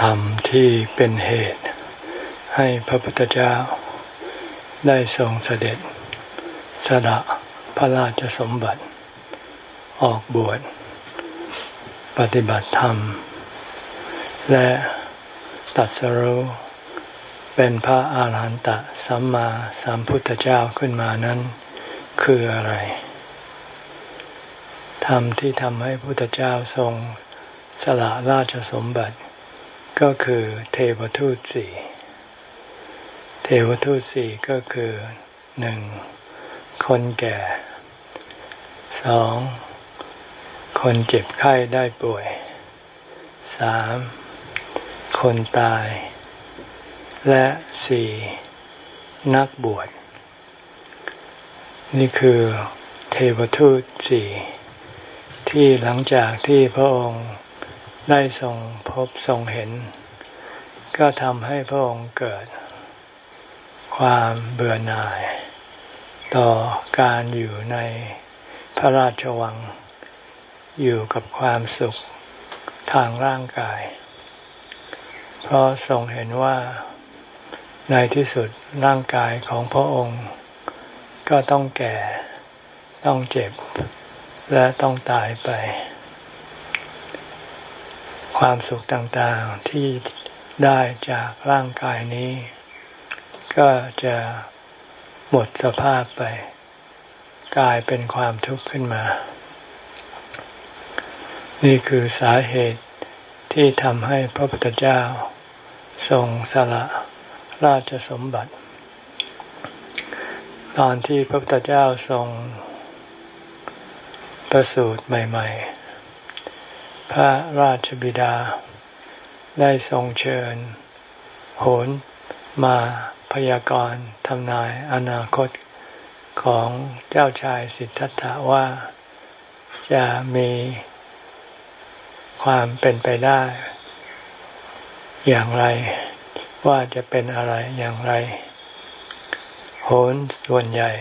ธรรมที่เป็นเหตุ ให้พระพุทธเจ้า ได้ทรงเสด็จ สละพระราชสมบัติ ออกบวช ปฏิบัติธรรม และตัดสรู้เป็นพระอาหารหันตสัมมาสัมพุทธเจ้าขึ้นมานั้น คืออะไรธรรมที่ทำให้พุทธเจ้าทรงสละราชสมบัติ ก็คือเทวทูตสี่เทวทูตสี่ก็คือหนึ่งคนแก่สองคนเจ็บไข้ได้ป่วยสามคนตาย และสี่นักบวช นี่คือเทวทูตสี่ที่หลังจากที่พระองค์ ได้ทรงพบทรงเห็น ก็ทำให้พระองค์เกิด ความเบื่อหน่าย ต่อการอยู่ในพระราชวัง อยู่กับความสุขทางร่างกาย เพราะทรงเห็นว่าในที่สุดร่างกายของพระองค์ ก็ต้องแก่ ต้องเจ็บ และต้องตายไป ความสุขต่างๆที่ได้จากร่างกายนี้ ก็จะหมดสภาพไป กลายเป็นความทุกข์ขึ้นมา นี่คือสาเหตุที่ทำให้พระพุทธเจ้า ทรงสละราชสมบัติ ตอนที่พระพุทธเจ้าทรงประสูติใหม่ ๆ พระราชบิดา ได้ทรงเชิญ โหนมาพยากรณ์ทำนายอนาคตของเจ้าชายสิทธัตถะว่าจะมีความเป็นไปได้ อย่างไรว่าจะเป็นอะไรอย่างไร โหนส่วนใหญ่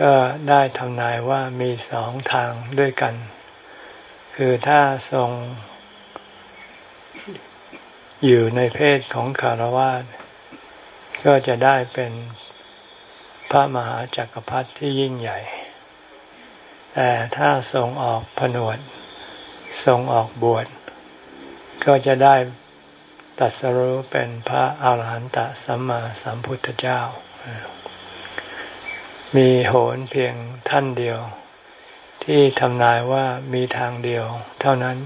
ก็ได้ทำนายว่ามีสองทางด้วยกัน คือถ้าทรง อยู่ในเพศของคารวาสก็จะได้เป็นพระมหาจักรพรรดิที่ยิ่งใหญ่ แต่ถ้าทรงออกผนวด ทรงออกบวช ก็จะได้ตัดสรู้เป็นพระอาหารหันตสัมมาสัมพุทธเจ้า มีโหนเพียงท่านเดียว ที่ทำนายว่ามีทางเดียว เท่านั้น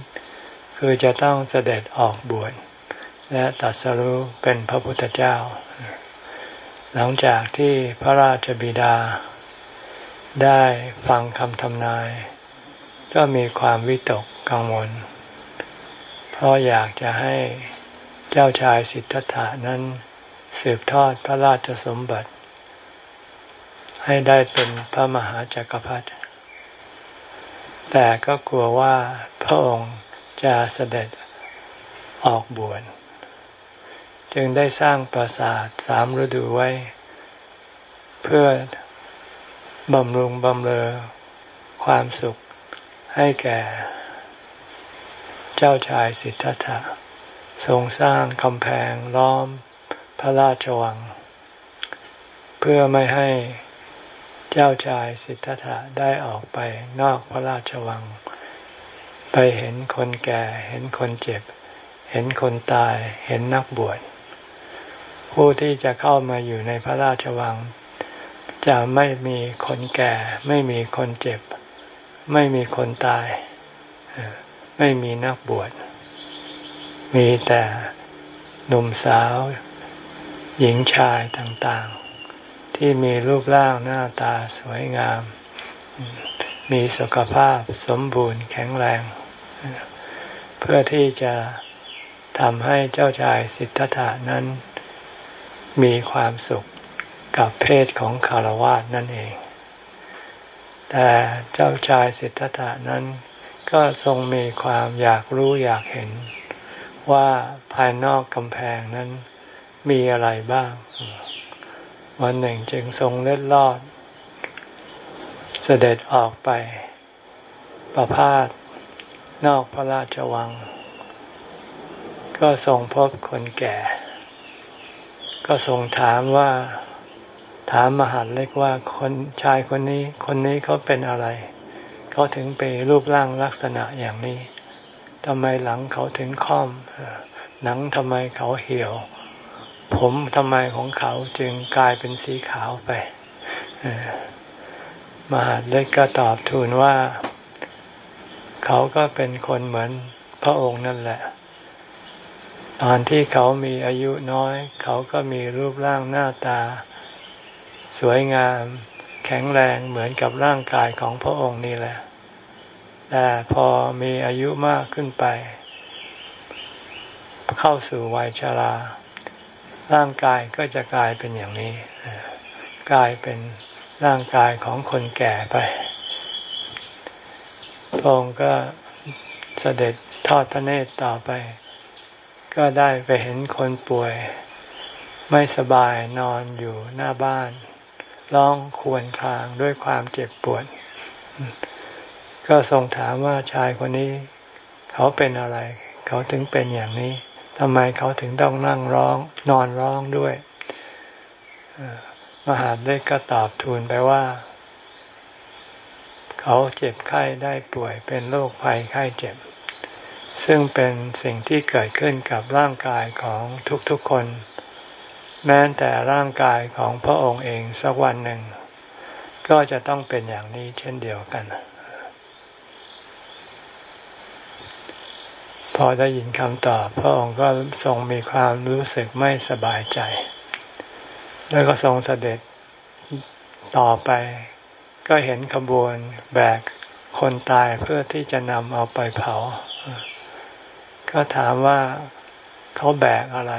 คือจะต้องเสด็จออกบวชและตัดสรุเป็นพระพุทธเจ้า หลังจากที่พระราชบิดา ได้ฟังคำทำนาย ก็มีความวิตกกังวล เพราะอยากจะให้เจ้าชายสิทธัตถานั้น สืบทอดพระราชสมบัติ ให้ได้เป็นพระมหาจากักรพรรดิ แต่ก็กลัวว่าพระองค์จะเสด็จออกบวชจึงได้สร้างปราสาทสามฤดูไว้ เพื่อบำรุงบำเรอความสุขให้แก่ เจ้าชายสิทธัตถะทรงสร้างกำแพงล้อมพระราชวัง เพื่อไม่ให้ เจ้าชายสิทธัตถะได้ออกไปนอกพระราชวัง ไปเห็นคนแก่ เห็นคนเจ็บ เห็นคนตาย เห็นนักบวช ผู้ที่จะเข้ามาอยู่ในพระราชวัง จะไม่มีคนแก่ ไม่มีคนเจ็บ ไม่มีคนตาย ไม่มีนักบวช มีแต่หนุ่มสาว หญิงชายต่าง ที่มีรูปร่างหน้าตาสวยงาม มีสุขภาพสมบูรณ์แข็งแรง เพื่อที่จะทำให้เจ้าชายสิทธัตถานั้น มีความสุขกับเพศของคารวะนั่นเอง แต่เจ้าชายสิทธัตถานั้น ก็ทรงมีความอยากรู้อยากเห็น ว่าภายนอกกำแพงนั้นมีอะไรบ้าง วันหนึ่งจึงทรงเล็ดลอด เสด็จออกไป ประพาสนอกพระราชวัง ก็ทรงพบคนแก่ ก็ทรงถามว่าถามมหาเล็กว่าคนชายคนนี้ คนนี้เขาเป็นอะไร เขาถึงไปรูปร่างลักษณะอย่างนี้ทำไมหลังเขาถึงค่อมหนังทำไมเขาเหี่ยว ผมทำไมของเขาจึงกลายเป็นสีขาวไป มหาเล็กก็ตอบทูลว่า เขาก็เป็นคนเหมือนพระองค์นั่นแหละ ตอนที่เขามีอายุน้อย เขาก็มีรูปร่างหน้าตา สวยงาม แข็งแรงเหมือนกับร่างกายของพระองค์นี่แหละ แต่พอมีอายุมากขึ้นไป เข้าสู่วัยชรา ร่างกายก็จะกลายเป็นอย่างนี้ กลายเป็นร่างกายของคนแก่ไป พระองค์ก็เสด็จทอดพระเนตรต่อไป ก็ได้ไปเห็นคนป่วย ไม่สบายนอนอยู่หน้าบ้าน ร้องครวญครางด้วยความเจ็บปวด ก็ทรงถามว่าชายคนนี้ เขาเป็นอะไร เขาถึงเป็นอย่างนี้ ทำไมเขาถึงต้องนั่งร้อง นอนร้องด้วยมหาเด็กก็ตอบทูลไปว่า เขาเจ็บไข้ได้ป่วยเป็นโรคภัยไข้เจ็บ ซึ่งเป็นสิ่งที่เกิดขึ้นกับร่างกายของทุกๆคน แม้แต่ร่างกายของพระองค์เองสักวันหนึ่ง ก็จะต้องเป็นอย่างนี้เช่นเดียวกัน พอได้ยินคำตอบ พระองค์ก็ทรงมีความรู้สึกไม่สบายใจ แล้วก็ทรงเสด็จต่อไป ก็เห็นขบวนแบกคนตายเพื่อที่จะนำเอาไปเผา ก็ถามว่าเขาแบกอะไร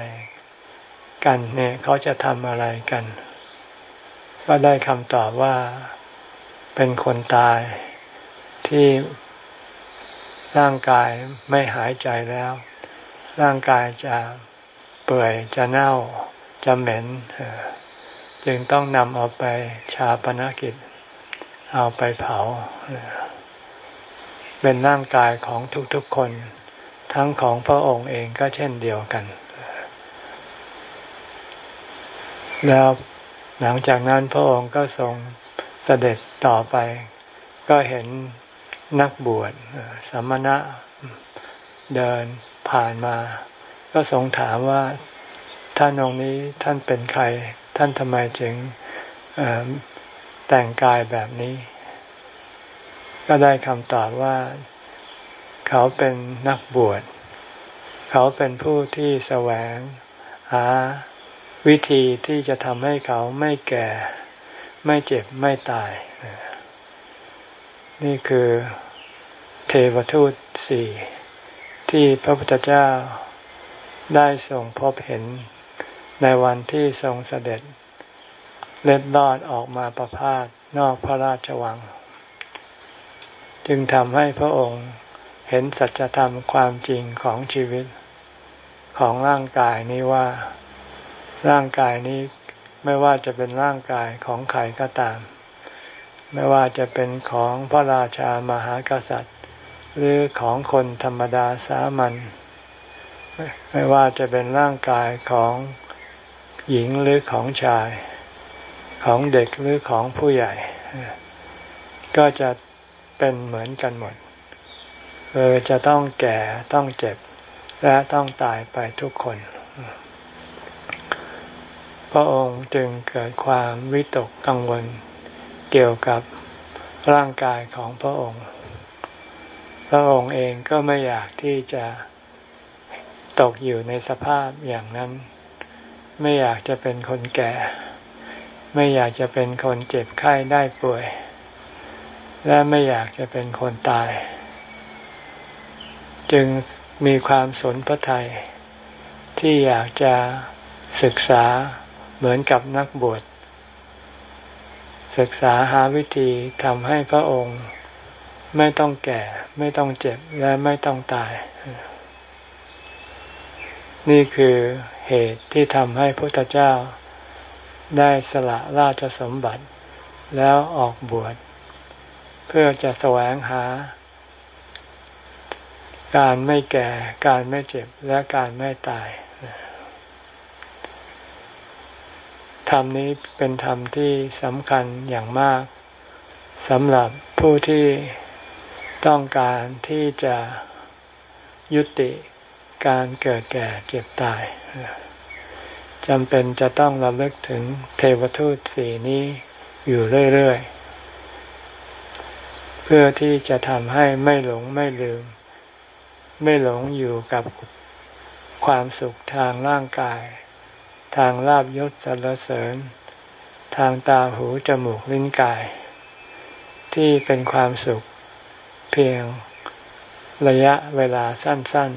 กันเนี่ยเขาจะทำอะไรกัน ก็ได้คำตอบว่าเป็นคนตายที่ ร่างกายไม่หายใจแล้ว ร่างกายจะเปื่อยจะเน่าจะเหม็น จึงต้องนำเอาไปชาปนกิจ เอาไปเผา เป็นร่างกายของทุกๆคน ทั้งของพระองค์เองก็เช่นเดียวกัน แล้วหลังจากนั้นพระองค์ก็ทรงเสด็จต่อไป ก็เห็น นักบวชสมณะเดินผ่านมา ก็ทรงถามว่าท่านองค์นี้ท่านเป็นใคร ท่านทำไมจึงแต่งกายแบบนี้ ก็ได้คำตอบว่า เขาเป็นนักบวช เขาเป็นผู้ที่แสวงหาวิธีที่จะทำให้เขาไม่แก่ ไม่เจ็บไม่ตาย นี่คือ วทูตสี่ที่พระพุทธเจ้าได้ส่งพบเห็นในวันที่ทรงเสด็จ เล็ดลอดออกมาประพาสนอกพระราชวัง จึงทำให้พระองค์เห็นสัจธรรมความจริงของชีวิต ของร่างกายนี้ว่า ร่างกายนี้ไม่ว่าจะเป็นร่างกายของใครก็ตาม ไม่ว่าจะเป็นของพระราชามหากษัตริย์ หรือของคนธรรมดาสามัญไม่ว่าจะเป็นร่างกายของหญิงหรือของชาย ของเด็กหรือของผู้ใหญ่ ก็จะเป็นเหมือนกันหมดเออจะต้องแก่ต้องเจ็บ และต้องตายไปทุกคน พระองค์จึงเกิดความวิตกกังวลเกี่ยวกับร่างกายของพระองค์ พระองค์เองก็ไม่อยากที่จะตกอยู่ในสภาพอย่างนั้น ไม่อยากจะเป็นคนแก่ ไม่อยากจะเป็นคนเจ็บไข้ได้ป่วย และไม่อยากจะเป็นคนตาย จึงมีความสนพระทัยที่อยากจะศึกษาเหมือนกับนักบวชศึกษาหาวิธีทำให้พระองค์ ไม่ต้องแก่ ไม่ต้องเจ็บและไม่ต้องตาย นี่คือเหตุที่ทำให้พระพุทธเจ้าได้สละราชสมบัติ แล้วออกบวช เพื่อจะแสวงหา การไม่แก่การไม่เจ็บและการไม่ตายธรรมนี้เป็นธรรมที่สำคัญอย่างมากสำหรับผู้ที่ ต้องการที่จะยุติการเกิดแก่เจ็บตายจำเป็นจะต้องระลึกถึงเทวทูตสีนี้อยู่เรื่อยๆ เพื่อที่จะทำให้ไม่หลงไม่ลืม ไม่หลงอยู่กับความสุขทางร่างกาย ทางลาบยศสรรเสริญ ทางตาหูจมูกลิ้นกาย ที่เป็นความสุข พียงระยะเวลาสั้น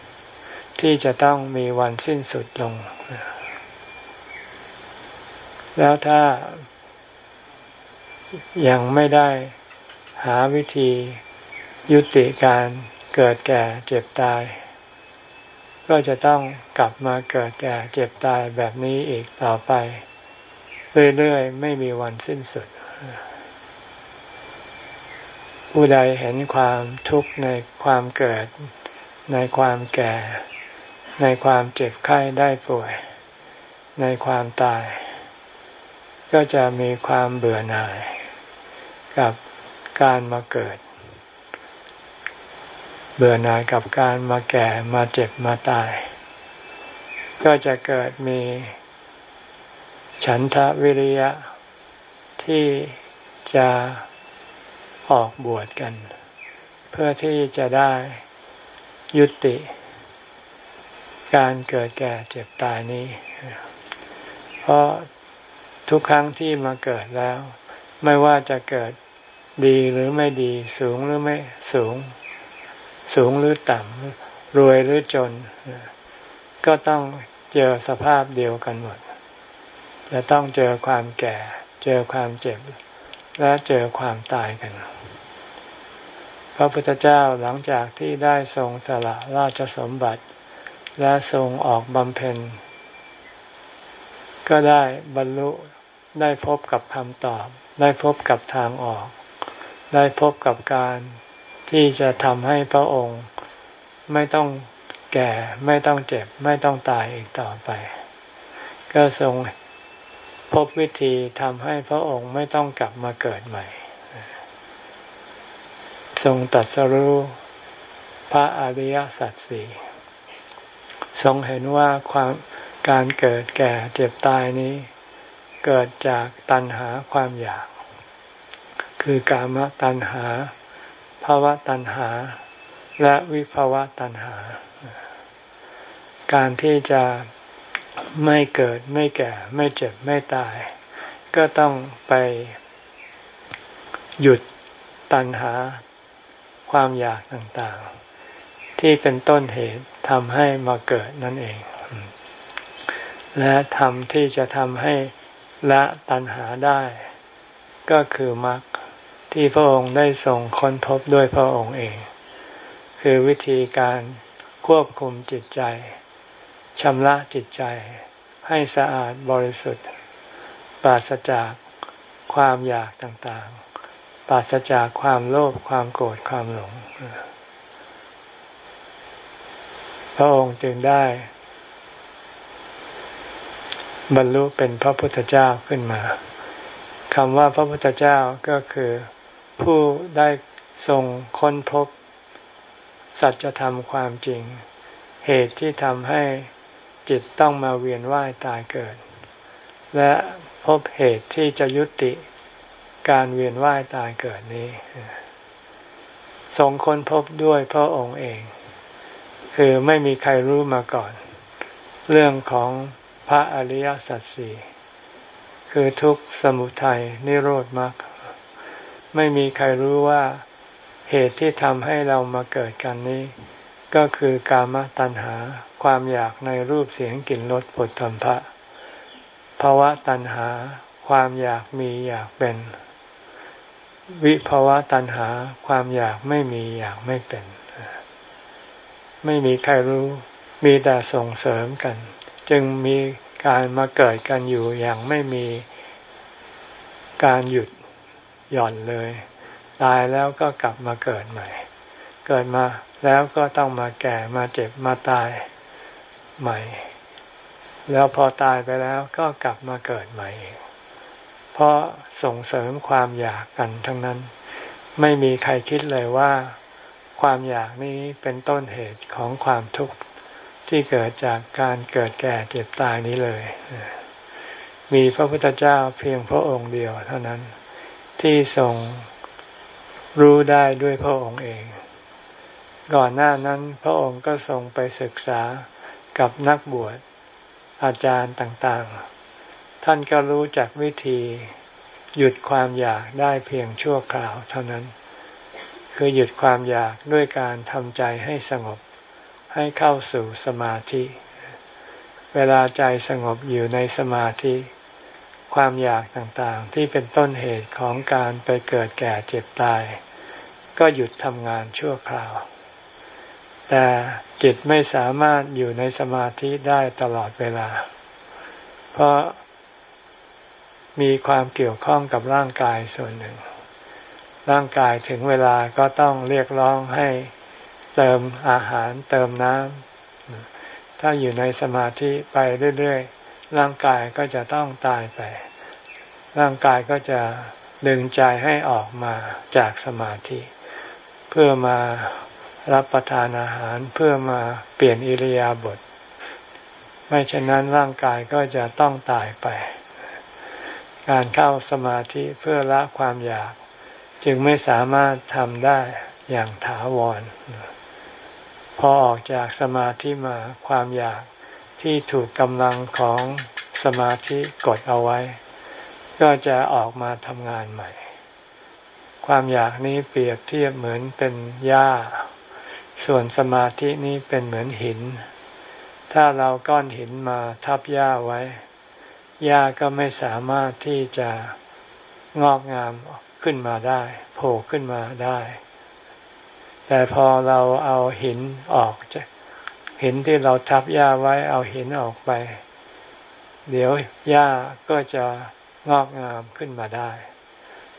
ๆ ที่จะต้องมีวันสิ้นสุดลง แล้วถ้ายังไม่ได้หาวิธียุติการเกิดแก่เจ็บตาย ก็จะต้องกลับมาเกิดแก่เจ็บตายแบบนี้อีกต่อไป เรื่อย ๆ ไม่มีวันสิ้นสุด ผู้ใดเห็นความทุกข์ในความเกิด ในความแก่ ในความเจ็บไข้ได้ป่วย ในความตาย ก็จะมีความเบื่อหน่าย กับการมาเกิด เบื่อหน่ายกับการมาแก่มาเจ็บมาตาย ก็จะเกิดมีฉันทะวิริยะที่จะ ออกบวชกัน เพื่อที่จะได้ยุติ การเกิดแก่เจ็บตายนี้ เพราะทุกครั้งที่มาเกิดแล้ว ไม่ว่าจะเกิดดีหรือไม่ดีสูงหรือไม่สูง สูงหรือต่ำรวยหรือจน ก็ต้องเจอสภาพเดียวกันหมด จะต้องเจอความแก่ เจอความเจ็บ และเจอความตายกัน พระพุทธเจ้าหลังจากที่ได้ทรงสละราชสมบัติ และทรงออกบำเพ็ญ ก็ได้บรรลุได้พบกับคำตอบ ได้พบกับทางออก ได้พบกับการที่จะทำให้พระองค์ไม่ต้องแก่ไม่ต้องเจ็บไม่ต้องตายอีกต่อไป ก็ทรงพบวิธีทำให้พระองค์ไม่ต้องกลับมาเกิดใหม่ ทรงตัดสรู้พระอริยสัจสี่ทรงเห็นว่าความการเกิดแก่เจ็บตายนี้ เกิดจากตัณหาความอยาก คือกามตัณหาภาวะตัณหา และวิภาวะตัณหา การที่จะไม่เกิดไม่แก่ไม่เจ็บไม่ตาย ก็ต้องไปหยุดตัณหา ความอยากต่างๆ ที่เป็นต้นเหตุทำให้มาเกิดนั่นเอง และทำที่จะทำให้ละตัณหาได้ ก็คือมรรคที่พระองค์ได้ส่งค้นพบด้วยพระองค์เอง คือวิธีการควบคุมจิตใจชำระจิตใจให้สะอาดบริสุทธิ์ ปราศจากความอยากต่างๆ ปราศจากความโลภความโกรธความหลง พระองค์จึงได้ บรรลุเป็นพระพุทธเจ้าขึ้นมาคำว่าพระพุทธเจ้าก็คือ ผู้ได้ทรงค้นพบ สัจธรรมความจริง เหตุที่ทำให้จิตต้องมาเวียนว่ายตายเกิด และพบเหตุที่จะยุติ การเวียนว่ายตายเกิดนี้ทรงค้นพบด้วยพระองค์เอง คือไม่มีใครรู้มาก่อน เรื่องของพระอริยสัจสี่คือทุกข์สมุทัยนิโรธมรรคไม่มีใครรู้ว่าเหตุที่ทำให้เรามาเกิดกันนี้ ก็คือกามตัณหาความอยากในรูปเสียงกลิ่นรสผลธรรมะภาวะตัณหา ความอยากมีอยากเป็น วิภาวะตัณหาความอยากไม่มีอยากไม่เป็น ไม่มีใครรู้ มีแต่ส่งเสริมกัน จึงมีการมาเกิดกันอยู่อย่างไม่มีการหยุดหย่อนเลย ตายแล้วก็กลับมาเกิดใหม่ เกิดมาแล้วก็ต้องมาแก่มาเจ็บมาตายใหม่ แล้วพอตายไปแล้วก็กลับมาเกิดใหม่อีกเพราะ ส่งเสริมความอยากกันทั้งนั้น ไม่มีใครคิดเลยว่า ความอยากนี้เป็นต้นเหตุของความทุกข์ที่เกิดจากการเกิดแก่เจ็บตายนี้เลย มีพระพุทธเจ้าเพียงพระองค์เดียวเท่านั้น ที่ทรงรู้ได้ด้วยพระองค์เอง ก่อนหน้านั้นพระองค์ก็ทรงไปศึกษากับนักบวชอาจารย์ต่างๆ ท่านก็รู้จักวิธี หยุดความอยากได้เพียงชั่วคราวเท่านั้น คือหยุดความอยากด้วยการทำใจให้สงบ ให้เข้าสู่สมาธิ เวลาใจสงบอยู่ในสมาธิ ความอยากต่างๆ ที่เป็นต้นเหตุของการไปเกิดแก่เจ็บตาย ก็หยุดทำงานชั่วคราว แต่จิตไม่สามารถอยู่ในสมาธิได้ตลอดเวลา เพราะ มีความเกี่ยวข้องกับร่างกายส่วนหนึ่ง ร่างกายถึงเวลาก็ต้องเรียกร้องให้เติมอาหารเติมน้ำถ้าอยู่ในสมาธิไปเรื่อยๆร่างกายก็จะต้องตายไป ร่างกายก็จะดึงใจให้ออกมาจากสมาธิ เพื่อมารับประทานอาหารเพื่อมาเปลี่ยนอิริยาบถไม่เช่นนั้นร่างกายก็จะต้องตายไป การเข้าสมาธิเพื่อละความอยาก จึงไม่สามารถทำได้อย่างถาวร พอออกจากสมาธิมาความอยากที่ถูกกำลังของสมาธิกดเอาไว้ ก็จะออกมาทำงานใหม่ ความอยากนี้เปรียบเทียบเหมือนเป็นหญ้า ส่วนสมาธินี้เป็นเหมือนหิน ถ้าเราก้อนหินมาทับหญ้าไว้ หญ้าก็ไม่สามารถที่จะงอกงามขึ้นมาได้โผล่ขึ้นมาได้ แต่พอเราเอาหินออกจะหินที่เราทับหญ้าไว้เอาหินออกไป เดี๋ยวหญ้าก็จะงอกงามขึ้นมาได้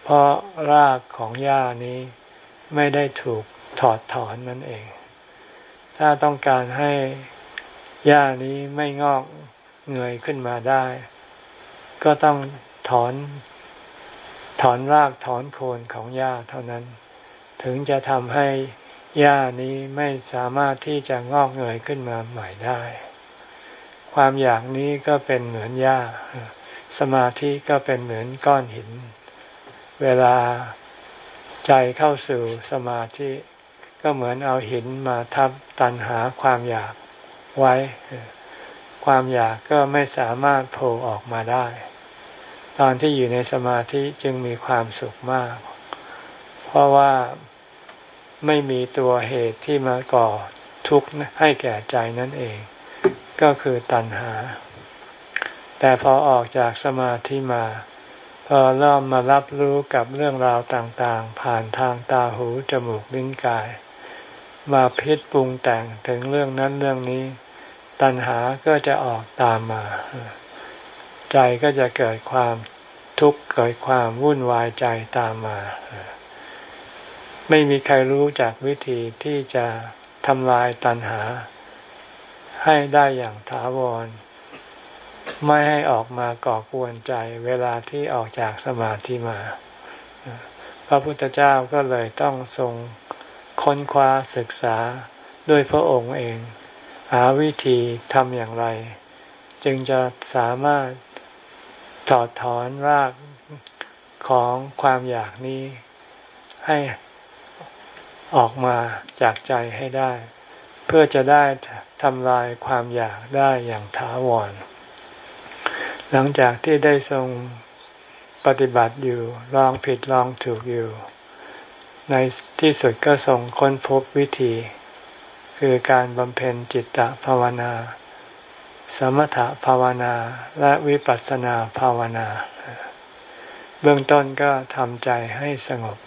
เพราะรากของหญ้านี้ไม่ได้ถูกถอดถอนนั่นเอง ถ้าต้องการให้หญ้านี้ไม่งอกเงยขึ้นมาได้ ก็ต้องถอนถอนรากถอนโคนของหญ้าเท่านั้น ถึงจะทำให้หญ้านี้ไม่สามารถที่จะงอกเงยขึ้นมาใหม่ได้ ความอยากนี้ก็เป็นเหมือนหญ้า สมาธิก็เป็นเหมือนก้อนหิน เวลาใจเข้าสู่สมาธิก็เหมือนเอาหินมาทับตันหาความอยากไว้ ความอยากก็ไม่สามารถโผล่ออกมาได้ ตอนที่อยู่ในสมาธิจึงมีความสุขมาก เพราะว่าไม่มีตัวเหตุที่มาก่อทุกข์ให้แก่ใจนั่นเอง ก็คือตัณหา แต่พอออกจากสมาธิมา พอเริ่มมารับรู้กับเรื่องราวต่างๆ ผ่านทางตาหูจมูกลิ้นกาย มาพิจปรุงแต่งถึงเรื่องนั้นเรื่องนี้ ตัณหาก็จะออกตามมา ใจก็จะเกิดความทุกข์เกิดความวุ่นวายใจตามมา ไม่มีใครรู้จากวิธีที่จะทำลายตัณหา ให้ได้อย่างถาวร ไม่ให้ออกมาก่อกวนใจเวลาที่ออกจากสมาธิมา พระพุทธเจ้าก็เลยต้องทรงค้นคว้าศึกษาด้วยพระองค์เอง หาวิธีทำอย่างไร จึงจะสามารถ ถอดถอนรากของความอยากนี้ให้ออกมาจากใจให้ได้ เพื่อจะได้ทำลายความอยากได้อย่างถาวร หลังจากที่ได้ทรงปฏิบัติอยู่ลองผิดลองถูกอยู่ ในที่สุดก็ทรงค้นพบวิธี คือการบำเพ็ญจิตตภาวนา สมถภาวนาและวิปัสสนาภาวนา เบื้องต้นก็ทำใจให้สงบ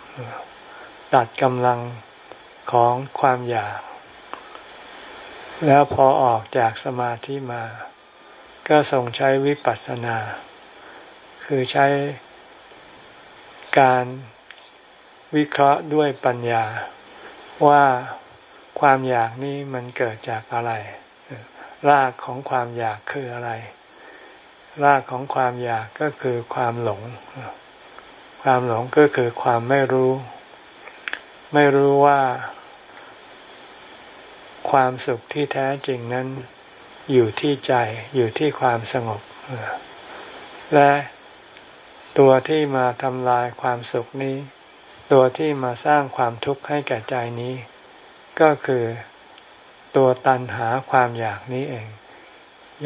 ตัดกำลังของความอยาก แล้วพอออกจากสมาธิมา ก็ทรงใช้วิปัสสนา คือใช้การวิเคราะห์ด้วยปัญญาว่าความอยากนี้มันเกิดจากอะไร รากของความอยากคืออะไร รากของความอยากก็คือความหลง ความหลงก็คือความไม่รู้ ไม่รู้ว่า ความสุขที่แท้จริงนั้น อยู่ที่ใจอยู่ที่ความสงบ และตัวที่มาทำลายความสุขนี้ ตัวที่มาสร้างความทุกข์ให้แก่ใจนี้ ก็คือ ตัวตันหาความอยากนี้เอง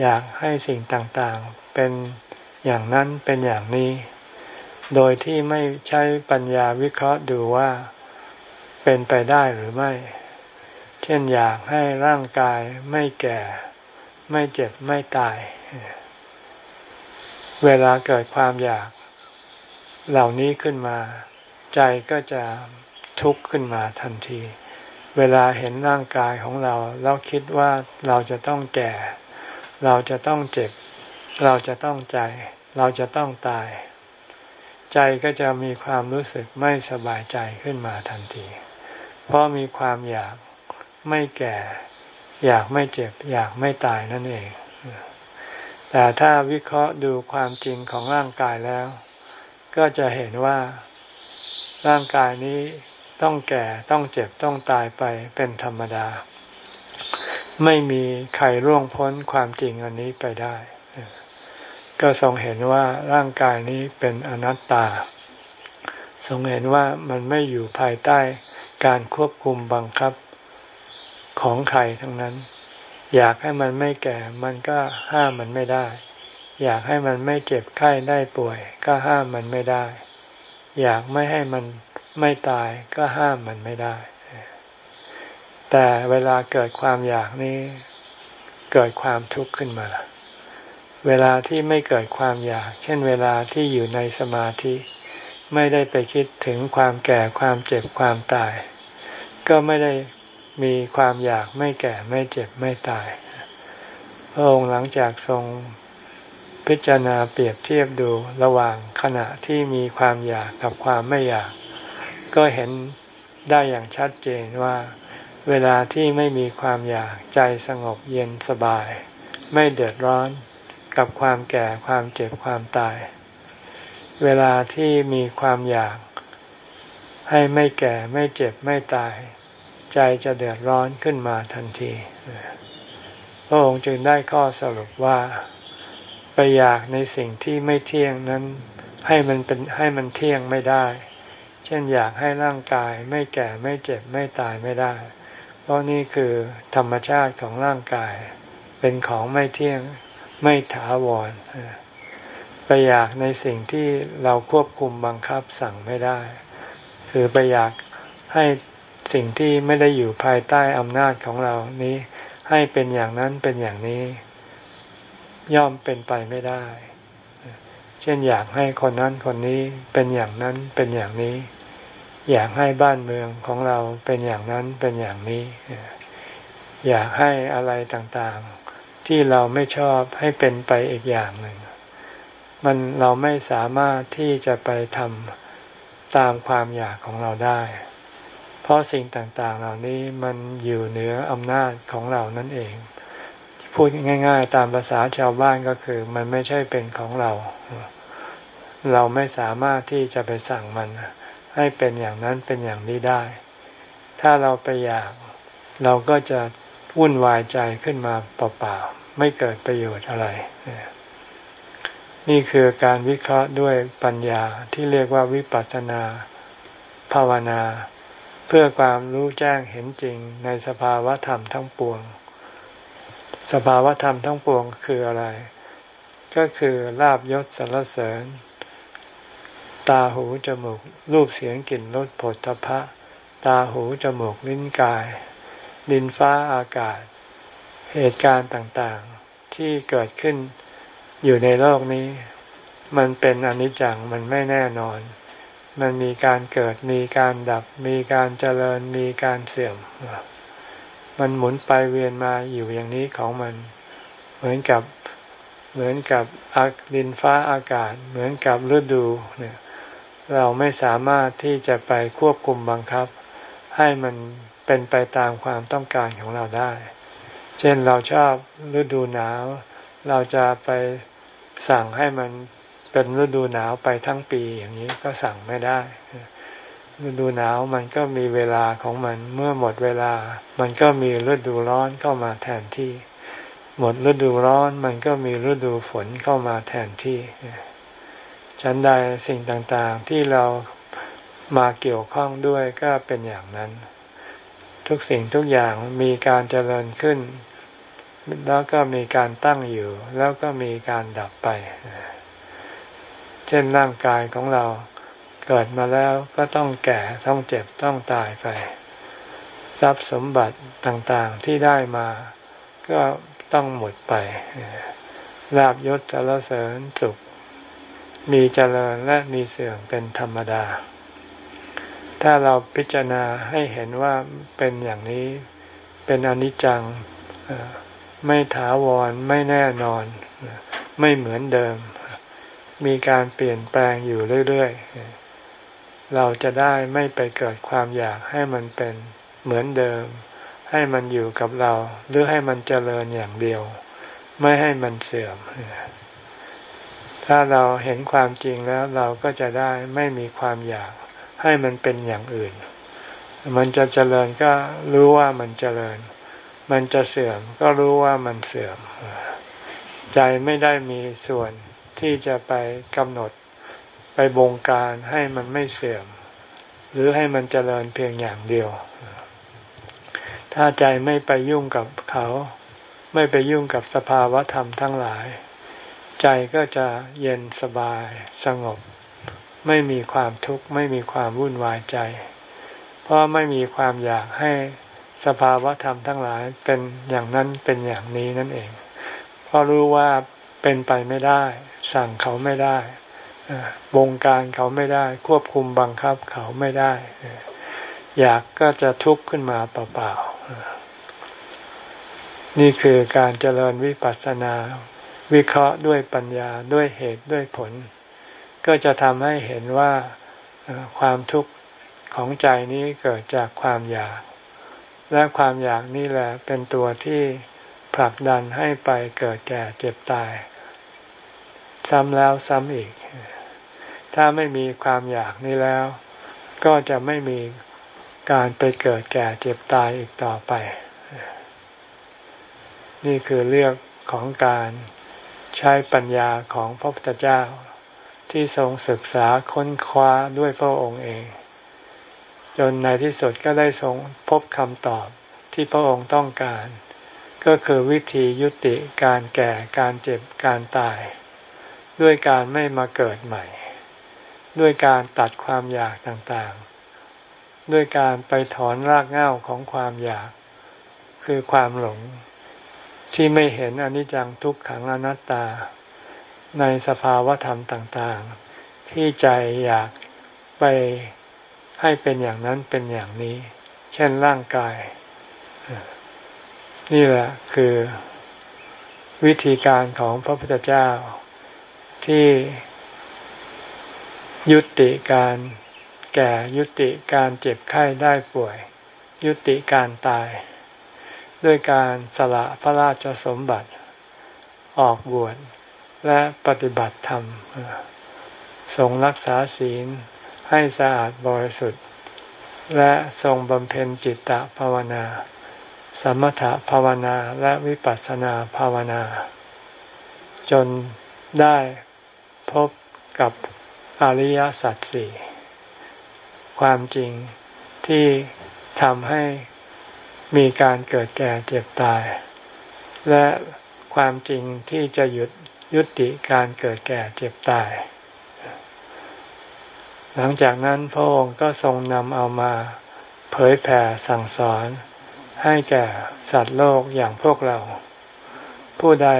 อยากให้สิ่งต่างๆ เป็นอย่างนั้นเป็นอย่างนี้ โดยที่ไม่ใช้ปัญญาวิเคราะห์ดูว่าเป็นไปได้หรือไม่ เช่นอยากให้ร่างกายไม่แก่ ไม่เจ็บไม่ตาย เวลาเกิดความอยากเหล่านี้ขึ้นมา ใจก็จะทุกข์ขึ้นมาทันที เวลาเห็นร่างกายของเรา แล้วคิดว่าเราจะต้องแก่ เราจะต้องเจ็บ เราจะต้องใจ เราจะต้องตาย ใจก็จะมีความรู้สึกไม่สบายใจขึ้นมาทันที เพราะมีความอยากไม่แก่ อยากไม่เจ็บ อยากไม่ตายนั่นเอง แต่ถ้าวิเคราะห์ดูความจริงของร่างกายแล้ว ก็จะเห็นว่าร่างกายนี้ ต้องแก่ต้องเจ็บต้องตายไปเป็นธรรมดา ไม่มีใครร่วงพ้นความจริงอันนี้ไปได้ ก็ทรงเห็นว่าร่างกายนี้เป็นอนัตตา ทรงเห็นว่ามันไม่อยู่ภายใต้การควบคุมบังคับของใครทั้งนั้น อยากให้มันไม่แก่มันก็ห้ามมันไม่ได้ อยากให้มันไม่เจ็บไข้ได้ป่วย ก็ห้ามมันไม่ได้ อยากไม่ให้มัน ไม่ตายก็ห้ามมันไม่ได้ แต่เวลาเกิดความอยากนี้ เกิดความทุกข์ขึ้นมาละเวลาที่ไม่เกิดความอยาก เช่น เวลาที่อยู่ในสมาธิ ไม่ได้ไปคิดถึงความแก่ความเจ็บความตาย ก็ไม่ได้มีความอยากไม่แก่ไม่เจ็บไม่ตาย พระองค์หลังจากทรงพิจารณาเปรียบเทียบดูระหว่างขณะที่มีความอยากกับความไม่อยาก ก็เห็นได้อย่างชัดเจนว่า เวลาที่ไม่มีความอยากใจสงบเย็นสบาย ไม่เดือดร้อนกับความแก่ความเจ็บความตาย เวลาที่มีความอยาก ให้ไม่แก่ไม่เจ็บไม่ตาย ใจจะเดือดร้อนขึ้นมาทันทีพระองค์จึงได้ข้อสรุปว่าไปอยากในสิ่งที่ไม่เที่ยงนั้นให้มันเป็นให้มันเที่ยงไม่ได้ เช่นอยากให้ร่างกายไม่แก่ไม่เจ็บไม่ตายไม่ได้ เพราะนี่คือธรรมชาติของร่างกาย เป็นของไม่เที่ยงไม่ถาวรไปอยากในสิ่งที่เราควบคุมบังคับสั่งไม่ได้ คือไปอยากให้สิ่งที่ไม่ได้อยู่ภายใต้อำนาจของเรานี้ ให้เป็นอย่างนั้นเป็นอย่างนี้ ย่อมเป็นไปไม่ได้ เช่นอยากให้คนนั้นคนนี้เป็นอย่างนั้นเป็นอย่างนี้ อยากให้บ้านเมืองของเราเป็นอย่างนั้นเป็นอย่างนี้ อยากให้อะไรต่างๆ ที่เราไม่ชอบให้เป็นไปอีกอย่างหนึ่ง มันเราไม่สามารถที่จะไปทำตามความอยากของเราได้ เพราะสิ่งต่างๆ เหล่านี้มันอยู่เหนืออำนาจของเรานั่นเอง พูดง่าย ๆ ตามภาษาชาวบ้านก็คือมันไม่ใช่เป็นของเรา เราไม่สามารถที่จะไปสั่งมัน ให้เป็นอย่างนั้นเป็นอย่างนี้ได้ ถ้าเราไปอยาก เราก็จะวุ่นวายใจขึ้นมาเปล่าๆไม่เกิดประโยชน์อะไร นี่คือการวิเคราะห์ด้วยปัญญาที่เรียกว่าวิปัสสนา ภาวนา เพื่อความรู้แจ้งเห็นจริงในสภาวะธรรมทั้งปวง สภาวะธรรมทั้งปวงคืออะไร ก็คือลาบยศสรรเสริญ ตาหูจมูกรูปเสียงกลิ่นรสผลทพะตาหูจมูกลิ้นกาย ดินฟ้าอากาศ เหตุการณ์ต่างๆ ที่เกิดขึ้นอยู่ในโลกนี้ มันเป็นอนิจจังมันไม่แน่นอน มันมีการเกิดมีการดับ มีการเจริญมีการเสื่อม มันหมุนไปเวียนมาอยู่อย่างนี้ของมัน เหมือนกับเหมือนกับดินฟ้าอากาศ เหมือนกับฤดูเนี่ย เราไม่สามารถที่จะไปควบคุมบังคับ ให้มันเป็นไปตามความต้องการของเราได้ เช่นเราชอบฤดูหนาว เราจะไปสั่งให้มันเป็นฤดูหนาวไปทั้งปีอย่างนี้ก็สั่งไม่ได้ ฤดูหนาวมันก็มีเวลาของมันเมื่อหมดเวลา มันก็มีฤดูร้อนเข้ามาแทนที่ หมดฤดูร้อนมันก็มีฤดูฝนเข้ามาแทนที่ ฉันใดสิ่งต่างๆที่เรามาเกี่ยวข้องด้วยก็เป็นอย่างนั้น ทุกสิ่งทุกอย่างมีการเจริญขึ้น แล้วก็มีการตั้งอยู่ แล้วก็มีการดับไป เช่นร่างกายของเราเกิดมาแล้วก็ต้องแก่ต้องเจ็บต้องตายไป ทรัพย์สมบัติต่างๆที่ได้มา ก็ต้องหมดไปลาบยศจรเสริญสุข มีเจริญและมีเสื่อมเป็นธรรมดา ถ้าเราพิจารณาให้เห็นว่าเป็นอย่างนี้เป็นอนิจจังไม่ถาวรไม่แน่นอน ไม่เหมือนเดิม มีการเปลี่ยนแปลงอยู่เรื่อยๆ เราจะได้ไม่ไปเกิดความอยากให้มันเป็นเหมือนเดิม ให้มันอยู่กับเรา หรือให้มันเจริญอย่างเดียว ไม่ให้มันเสื่อม ถ้าเราเห็นความจริงแล้วเราก็จะได้ไม่มีความอยากให้มันเป็นอย่างอื่น มันจะเจริญก็รู้ว่ามันเจริญ มันจะเสื่อมก็รู้ว่ามันเสื่อม ใจไม่ได้มีส่วนที่จะไปกำหนดไปบงการให้มันไม่เสื่อม หรือให้มันเจริญเพียงอย่างเดียว ถ้าใจไม่ไปยุ่งกับเขา ไม่ไปยุ่งกับสภาวะธรรมทั้งหลาย ใจก็จะเย็นสบายสงบ ไม่มีความทุกข์ไม่มีความวุ่นวายใจ เพราะไม่มีความอยากให้สภาวะธรรมทั้งหลายเป็นอย่างนั้นเป็นอย่างนี้นั่นเอง เพราะรู้ว่าเป็นไปไม่ได้ สั่งเขาไม่ได้วงการเขาไม่ได้ ควบคุมบังคับเขาไม่ได้ อยากก็จะทุกข์ขึ้นมาเปล่าๆนี่คือการเจริญวิปัสสนา วิเคราะห์ด้วยปัญญาด้วยเหตุด้วยผล ก็จะทำให้เห็นว่าความทุกข์ของใจนี้เกิดจากความอยาก และความอยากนี่แหละเป็นตัวที่ผลักดันให้ไปเกิดแก่เจ็บตาย ซ้ำแล้วซ้ำอีก ถ้าไม่มีความอยากนี่แล้ว ก็จะไม่มีการไปเกิดแก่เจ็บตายอีกต่อไป นี่คือเรื่องของการ ใช้ปัญญาของพระพุทธเจ้า ที่ทรงศึกษาค้นคว้าด้วยพระองค์เอง จนในที่สุดก็ได้ทรงพบคำตอบที่พระองค์ต้องการ ก็คือวิธียุติการแก่การเจ็บการตาย ด้วยการไม่มาเกิดใหม่ ด้วยการตัดความอยากต่างๆ ด้วยการไปถอนรากเหง้าของความอยาก คือความหลง ที่ไม่เห็นอนิจจังทุกขังอนัตตา ในสภาวะธรรมต่างๆ ที่ใจอยากไปให้เป็นอย่างนั้นเป็นอย่างนี้ เช่นร่างกาย นี่แหละคือวิธีการของพระพุทธเจ้าที่ยุติการแก่ยุติการเจ็บไข้ได้ป่วย ยุติการตาย ด้วยการสละพระราชสมบัติ ออกบวชและปฏิบัติธรรมทรงรักษาศีลให้สะอาดบริสุทธิ์ และทรงบำเพ็ญจิตตภาวนา สมถภาวนาและวิปัสสนาภาวนา จนได้พบกับอริยสัจสี่ความจริงที่ทำให้ มีการเกิดแก่เจ็บตาย และความจริงที่จะหยุดยุติการเกิดแก่เจ็บตาย หลังจากนั้นพระองค์ก็ทรงนำเอามาเผยแผ่สั่งสอนให้แก่สัตว์โลกอย่างพวกเรา ผู้ใด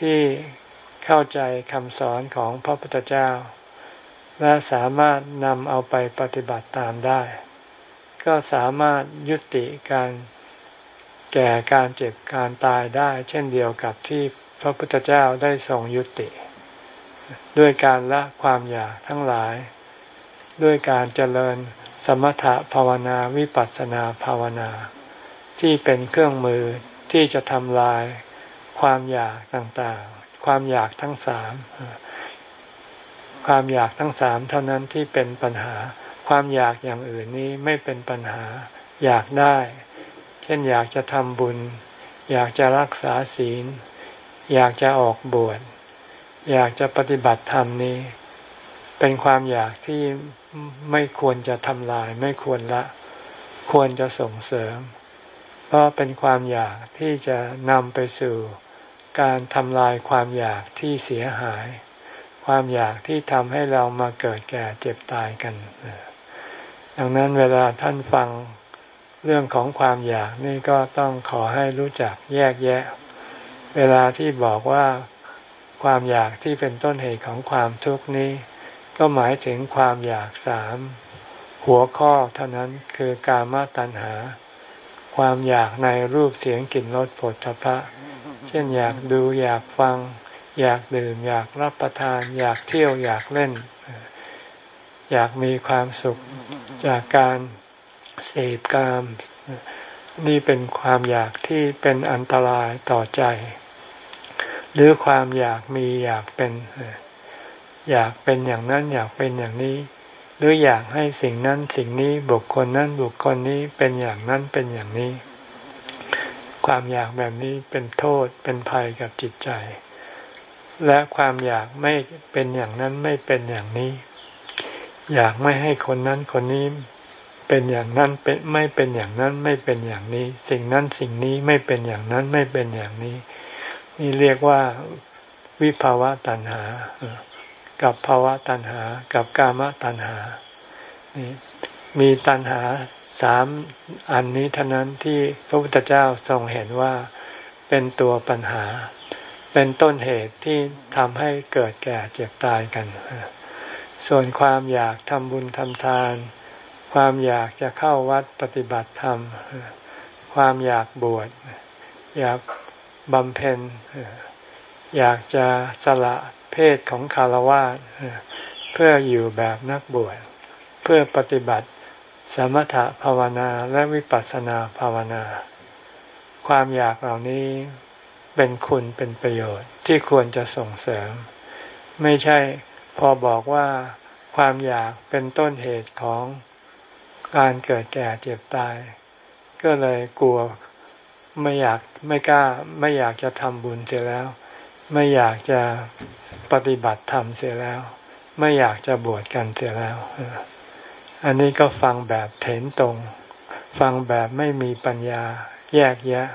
ที่เข้าใจคำสอนของพระพุทธเจ้า และสามารถนำเอาไปปฏิบัติตามได้ ก็สามารถยุติการแก่การเจ็บการตายได้ เช่นเดียวกับที่พระพุทธเจ้าได้ทรงยุติ ด้วยการละความอยากทั้งหลาย ด้วยการเจริญสมถะภาวนาวิปัสสนาภาวนา ที่เป็นเครื่องมือที่จะทำลายความอยากต่างๆ ความอยากทั้งสาม ความอยากทั้งสามเท่านั้นที่เป็นปัญหา ความอยากอย่างอื่นนี้ไม่เป็นปัญหาอยากได้ เช่นอยากจะทำบุญ อยากจะรักษาศีล อยากจะออกบวชอยากจะปฏิบัติธรรมนี้ เป็นความอยากที่ไม่ควรจะทำลาย ไม่ควรละ ควรจะส่งเสริม เพราะเป็นความอยากที่จะนำไปสู่การทำลายความอยากที่เสียหาย ความอยากที่ทำให้เรามาเกิดแก่เจ็บตายกัน ดังนั้นเวลาท่านฟังเรื่องของความอยากนี่ก็ต้องขอให้รู้จักแยกแยะ เวลาที่บอกว่าความอยากที่เป็นต้นเหตุของความทุกข์นี้ ก็หมายถึงความอยากสามหัวข้อเท่านั้นคือกามตัณหา ความอยากในรูปเสียงกลิ่นรสผลพะเช่นอยากดูอยากฟัง อยากดื่ม อยากรับประทาน อยากเที่ยวอยากเล่น อยากมีความสุข จากการเสพกาม นี่เป็นความอยากที่เป็นอันตรายต่อใจ หรือความอยากมีอยากเป็น อยากเป็นอย่างนั้นอยากเป็นอย่างนี้ หรืออยากให้สิ่งนั้นสิ่งนี้บุคคลนั้นบุคคลนี้เป็นอย่างนั้นเป็นอย่างนี้ ความอยากแบบนี้เป็นโทษเป็นภัยกับจิตใจ และความอยากไม่เป็นอย่างนั้นไม่เป็นอย่างนี้ อยากไม่ให้คนนั้นคนนี้เป็นอย่างนั้นเป็นไม่เป็นอย่างนั้นไม่เป็นอย่างนี้ สิ่งนั้นสิ่งนี้ไม่เป็นอย่างนั้นไม่เป็นอย่างนี้ นี่เรียกว่าวิภาวะตัณหา กับภาวะตัณหา กับกามตัณหานี่มีตัณหาสามอันนี้เท่านั้นที่พระพุทธเจ้าทรงเห็นว่าเป็นตัวปัญหา เป็นต้นเหตุที่ทำให้เกิดแก่เจ็บตายกัน ส่วนความอยากทำบุญทำทาน ความอยากจะเข้าวัดปฏิบัติธรรม ความอยากบวช อยากบำเพ็ญ อยากจะสละเพศของคารวะเพื่ออยู่แบบนักบวช เพื่อปฏิบัติสมถะภาวนาและวิปัสสนาภาวนา ความอยากเหล่านี้เป็นคุณเป็นประโยชน์ที่ควรจะส่งเสริม ไม่ใช่พอบอกว่า ความอยากเป็นต้นเหตุของการเกิดแก่เจ็บตาย ก็เลยกลัวไม่อยากไม่กล้าไม่อยากจะทำบุญเสียแล้ว ไม่อยากจะปฏิบัติธรรมเสียแล้ว ไม่อยากจะบวชกันเสียแล้ว อันนี้ก็ฟังแบบเถนตรง ฟังแบบไม่มีปัญญาแยกแยะ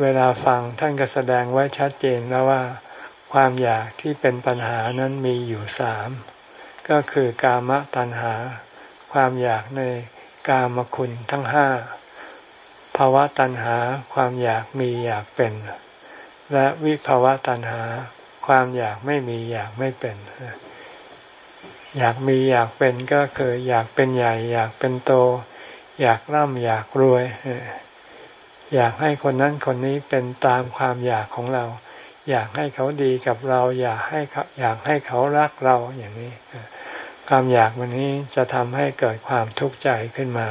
เวลาฟังท่านก็แสดงไว้ชัดเจนแล้วว่า ความอยากที่เป็นปัญหานั้นมีอยู่สาม ก็คือกามตัณหา ความอยากในกามคุณทั้งห้าภาวะตัณหาความอยากมีอยากเป็น และวิภาวะตัณหา ความอยากไม่มีอยากไม่เป็น อยากมีอยากเป็นก็คืออยากเป็นใหญ่ อยากเป็นโต อยากร่ำอยากรวย อยากให้คนนั้นคนนี้เป็นตามความอยากของเรา อยากให้เขาดีกับเรา อยากให้เขาอยากให้เขารักเราอย่างนี้ ความอยากวันนี้จะทำให้เกิดความทุกข์ใจขึ้นมา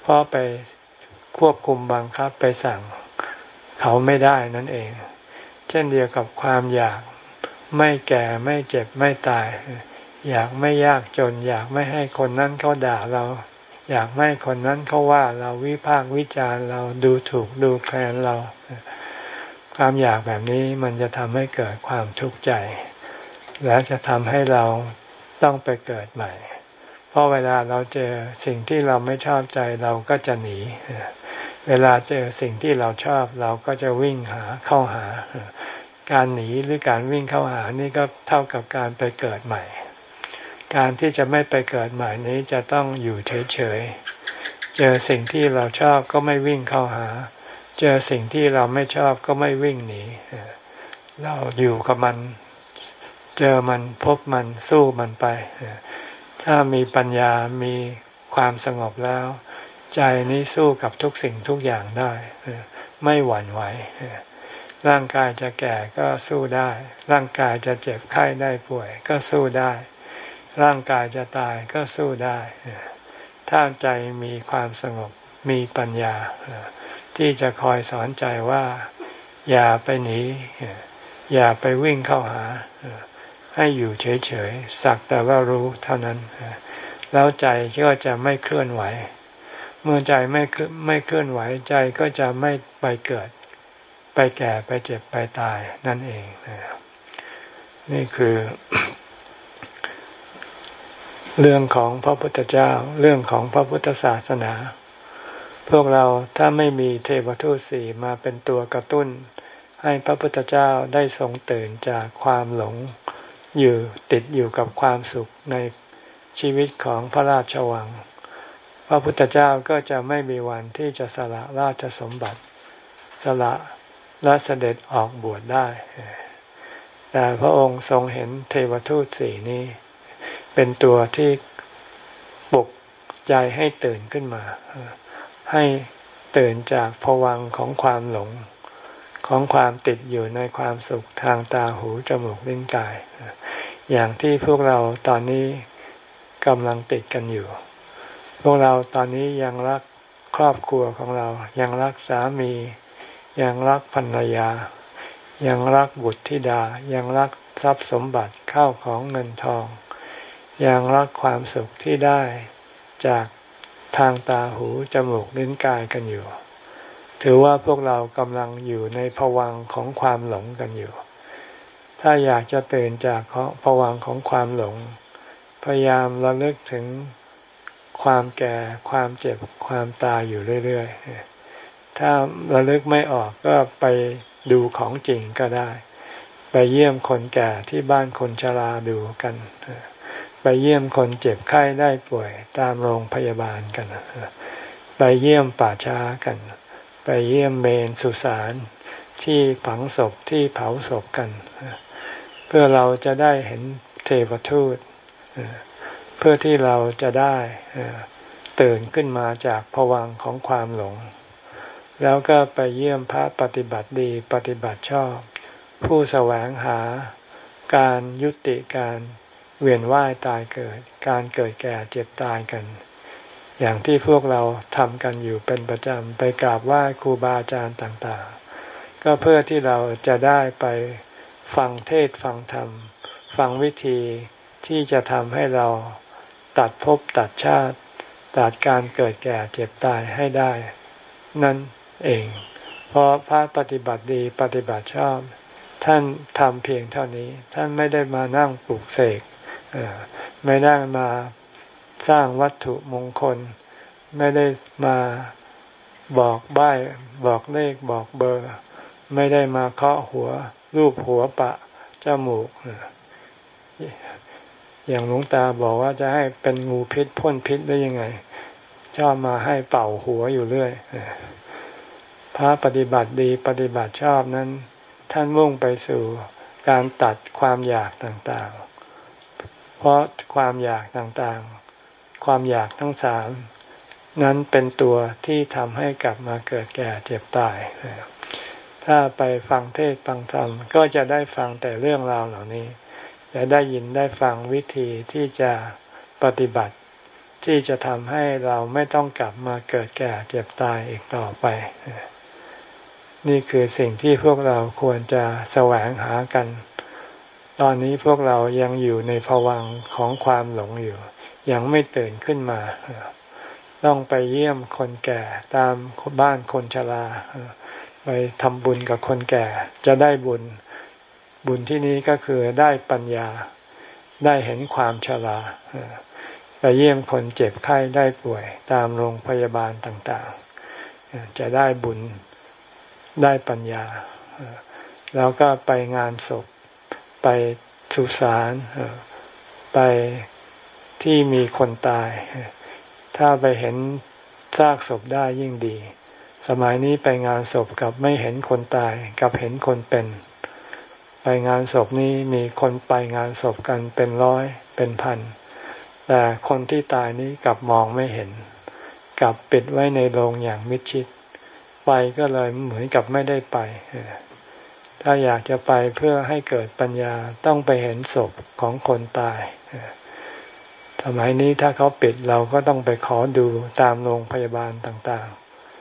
เพราะไปควบคุมบังคับไปสั่งเขาไม่ได้นั่นเอง เช่นเดียวกับความอยากไม่แก่ไม่เจ็บไม่ตาย อยากไม่ยากจน อยากไม่ให้คนนั้นเขาด่าเรา อยากไม่คนนั้นเขาว่าเราวิพากษ์วิจารเราดูถูกดูแคลนเรา ความอยากแบบนี้มันจะทำให้เกิดความทุกข์ใจ และจะทำให้เรา ต้องไปเกิดใหม่ เพราะเวลาเราเจอสิ่งที่เราไม่ชอบใจเราก็จะหนี เวลาเจอสิ่งที่เราชอบเราก็จะวิ่งหาเข้าหา การหนีหรือการวิ่งเข้าหานี่ก็เท่ากับการไปเกิดใหม่ การที่จะไม่ไปเกิดใหม่นี้จะต้องอยู่เฉยๆ เจอสิ่งที่เราชอบก็ไม่วิ่งเข้าหา เจอสิ่งที่เราไม่ชอบก็ไม่วิ่งหนีเราอยู่กับมัน เจอมันพบมันสู้มันไป ถ้ามีปัญญามีความสงบแล้ว ใจนี้สู้กับทุกสิ่งทุกอย่างได้ ไม่หวั่นไหว ร่างกายจะแก่ก็สู้ได้ ร่างกายจะเจ็บไข้ได้ป่วย ก็สู้ได้ ร่างกายจะตายก็สู้ได้ ถ้าใจมีความสงบมีปัญญา ที่จะคอยสอนใจว่า อย่าไปหนีอย่าไปวิ่งเข้าหา ให้อยู่เฉยๆ สักแต่ว่ารู้เท่านั้น แล้วใจก็จะไม่เคลื่อนไหว เมื่อใจไม่ไม่เคลื่อนไหวใจก็จะไม่ไปเกิด ไปแก่ไปเจ็บไปตายนั่นเองนี่คือ เรื่องของพระพุทธเจ้า เรื่องของพระพุทธศาสนา พวกเราถ้าไม่มีเทวทูตสี่มาเป็นตัวกระตุ้นให้พระพุทธเจ้าได้ทรงตื่นจากความหลง อยู่ติดอยู่กับความสุขในชีวิตของพระราชวัง พระพุทธเจ้าก็จะไม่มีวันที่จะสละราชสมบัติ สละและเสด็จออกบวชได้ แต่พระองค์ทรงเห็นเทวทูตสี่นี้ เป็นตัวที่ปลุกใจให้ตื่นขึ้นมา ให้ตื่นจากผวังของความหลง ของความติดอยู่ในความสุขทางตาหูจมูกลิ้นกาย อย่างที่พวกเราตอนนี้กำลังติดกันอยู่ พวกเราตอนนี้ยังรักครอบครัวของเรา ยังรักสามี ยังรักภรรยา ยังรักบุตรธิดา ยังรักทรัพย์สมบัติเข้าของเงินทอง ยังรักความสุขที่ได้จากทางตาหูจมูกลิ้นกายกันอยู่ ถือว่าพวกเรากำลังอยู่ในภวังของความหลงกันอยู่ ถ้าอยากจะตื่นจากภวังของความหลง พยายามระลึกถึงความแก่ ความเจ็บ ความตายอยู่เรื่อยๆ ถ้าระลึกไม่ออกก็ไปดูของจริงก็ได้ ไปเยี่ยมคนแก่ที่บ้านคนชราดูกัน ไปเยี่ยมคนเจ็บไข้ได้ป่วยตามโรงพยาบาลกัน ไปเยี่ยมป่าช้ากัน ไปเยี่ยมเมนสุสานที่ฝังศพที่เผาศพกัน เพื่อเราจะได้เห็นเทวทูต เพื่อที่เราจะได้ตื่นขึ้นมาจากผวังของความหลง แล้วก็ไปเยี่ยมพระปฏิบัติดีปฏิบัติชอบ ผู้แสวงหาการยุติการเวียนว่ายตายเกิด การเกิดแก่เจ็บตายกัน อย่างที่พวกเราทำกันอยู่เป็นประจำไปกราบไหว้ครูบาอาจารย์ต่างๆ ก็เพื่อที่เราจะได้ไปฟังเทศฟังธรรม ฟังวิธีที่จะทำให้เราตัดภพตัดชาติ ตัดการเกิดแก่เจ็บตายให้ได้ นั่นเอง เพราะพระปฏิบัติดีปฏิบัติชอบ ท่านทำเพียงเท่านี้ ท่านไม่ได้มานั่งปลูกเสกไม่ได้มา สร้างวัตถุมงคล ไม่ได้มาบอกใบ้บอกเลขบอกเบอร์ ไม่ได้มาเคาะหัว รูปหัวปะจมูก อย่างหลวงตาบอกว่าจะให้เป็นงูพิษพ่นพิษได้ยังไง ชอบมาให้เป่าหัวอยู่เรื่อยพระปฏิบัติดีปฏิบัติชอบนั้น ท่านมุ่งไปสู่การตัดความอยากต่างๆ เพราะความอยากต่างๆ ความอยากทั้งสามนั้นเป็นตัวที่ทำให้กลับมาเกิดแก่เจ็บตาย ถ้าไปฟังเทศฟังธรรมก็จะได้ฟังแต่เรื่องราวเหล่านี้ จะได้ยินได้ฟังวิธีที่จะปฏิบัติ ที่จะทำให้เราไม่ต้องกลับมาเกิดแก่เจ็บตายอีกต่อไป นี่คือสิ่งที่พวกเราควรจะแสวงหากัน ตอนนี้พวกเรายังอยู่ในภวังของความหลงอยู่ ยังไม่ตื่นขึ้นมา ต้องไปเยี่ยมคนแก่ตามบ้านคนชราไปทำบุญกับคนแก่ จะได้บุญบุญที่นี้ก็คือได้ปัญญาได้เห็นความชราไปเยี่ยมคนเจ็บไข้ได้ป่วย ตามโรงพยาบาลต่างๆ จะได้บุญได้ปัญญา แล้วก็ไปงานศพ ไปสุสานไป ที่มีคนตาย ถ้าไปเห็นซากศพได้ยิ่งดี สมัยนี้ไปงานศพกับไม่เห็นคนตายกับเห็นคนเป็น ไปงานศพนี้มีคนไปงานศพกันเป็นร้อยเป็นพัน แต่คนที่ตายนี้กลับมองไม่เห็น กลับปิดไว้ในโรงอย่างมิดชิด ไปก็เลยเหมือนกับไม่ได้ไป ถ้าอยากจะไปเพื่อให้เกิดปัญญาต้องไปเห็นศพของคนตาย มัยนี้ถ้าเขาปิดเราก็ต้องไปขอดูตามโรงพยาบาลต่าง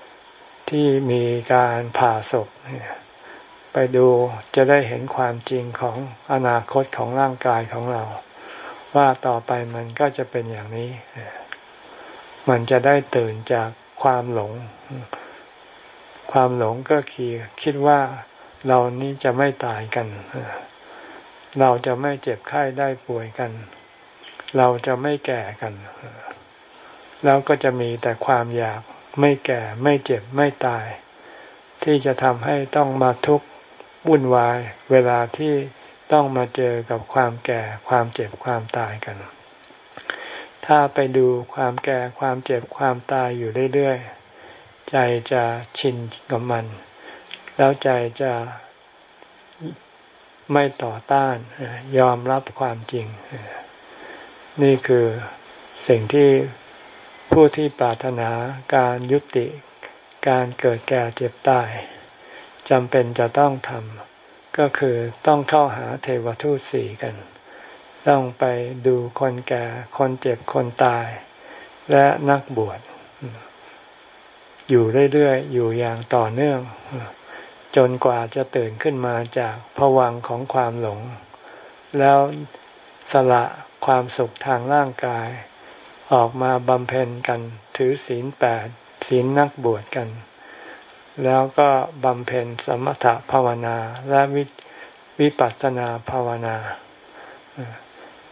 ๆ ที่มีการผ่าศพไปดูจะได้เห็นความจริงของอนาคตของร่างกายของเรา ว่าต่อไปมันก็จะเป็นอย่างนี้ มันจะได้ตื่นจากความหลง ความหลงก็คือคิดว่าเรานี้จะไม่ตายกัน เราจะไม่เจ็บไข้ได้ป่วยกัน เราจะไม่แก่กัน แล้วก็จะมีแต่ความอยากไม่แก่ไม่เจ็บไม่ตาย ที่จะทำให้ต้องมาทุกข์วุ่นวาย เวลาที่ต้องมาเจอกับความแก่ความเจ็บความตายกัน ถ้าไปดูความแก่ความเจ็บความตายอยู่เรื่อยๆ ใจจะชินกับมัน แล้วใจจะไม่ต่อต้านยอมรับความจริง นี่คือสิ่งที่ผู้ที่ปรารถนาการยุติ การเกิดแก่เจ็บตายจำเป็นจะต้องทำก็คือต้องเข้าหาเทวทูตสี่กัน ต้องไปดูคนแก่คนเจ็บคนตาย และนักบวช อยู่เรื่อยๆ อยู่อย่างต่อเนื่อง จนกว่าจะตื่นขึ้นมาจากผวังของความหลง แล้วสละ ความสุขทางร่างกาย ออกมาบำเพ็ญกัน ถือศีลแปดศีลนักบวชกัน แล้วก็บำเพ็ญสมถภาวนาและวิวปัสสนาภาวนา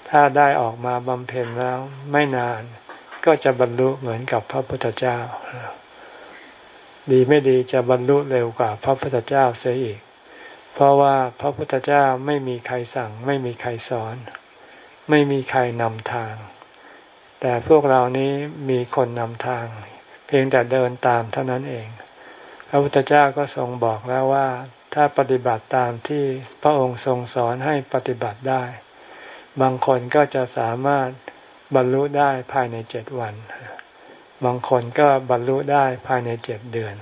ถ้าได้ออกมาบำเพ็ญแล้วไม่นานก็จะบรรลุเหมือนกับพระพุทธเจ้า ดีไม่ดีจะบรรลุเร็วกว่าพระพุทธเจ้าเสียอีก เพราะว่าพระพุทธเจ้าไม่มีใครสั่งไม่มีใครสอน ไม่มีใครนำทาง แต่พวกเรานี้มีคนนำทาง เพียงแต่เดินตามเท่านั้นเอง พระพุทธเจ้าก็ทรงบอกแล้วว่า ถ้าปฏิบัติตามที่พระองค์ทรงสอนให้ปฏิบัติได้ บางคนก็จะสามารถบรรลุได้ภายในเจ็ดวัน บางคนก็บรรลุได้ภายในเจ็ดเดือน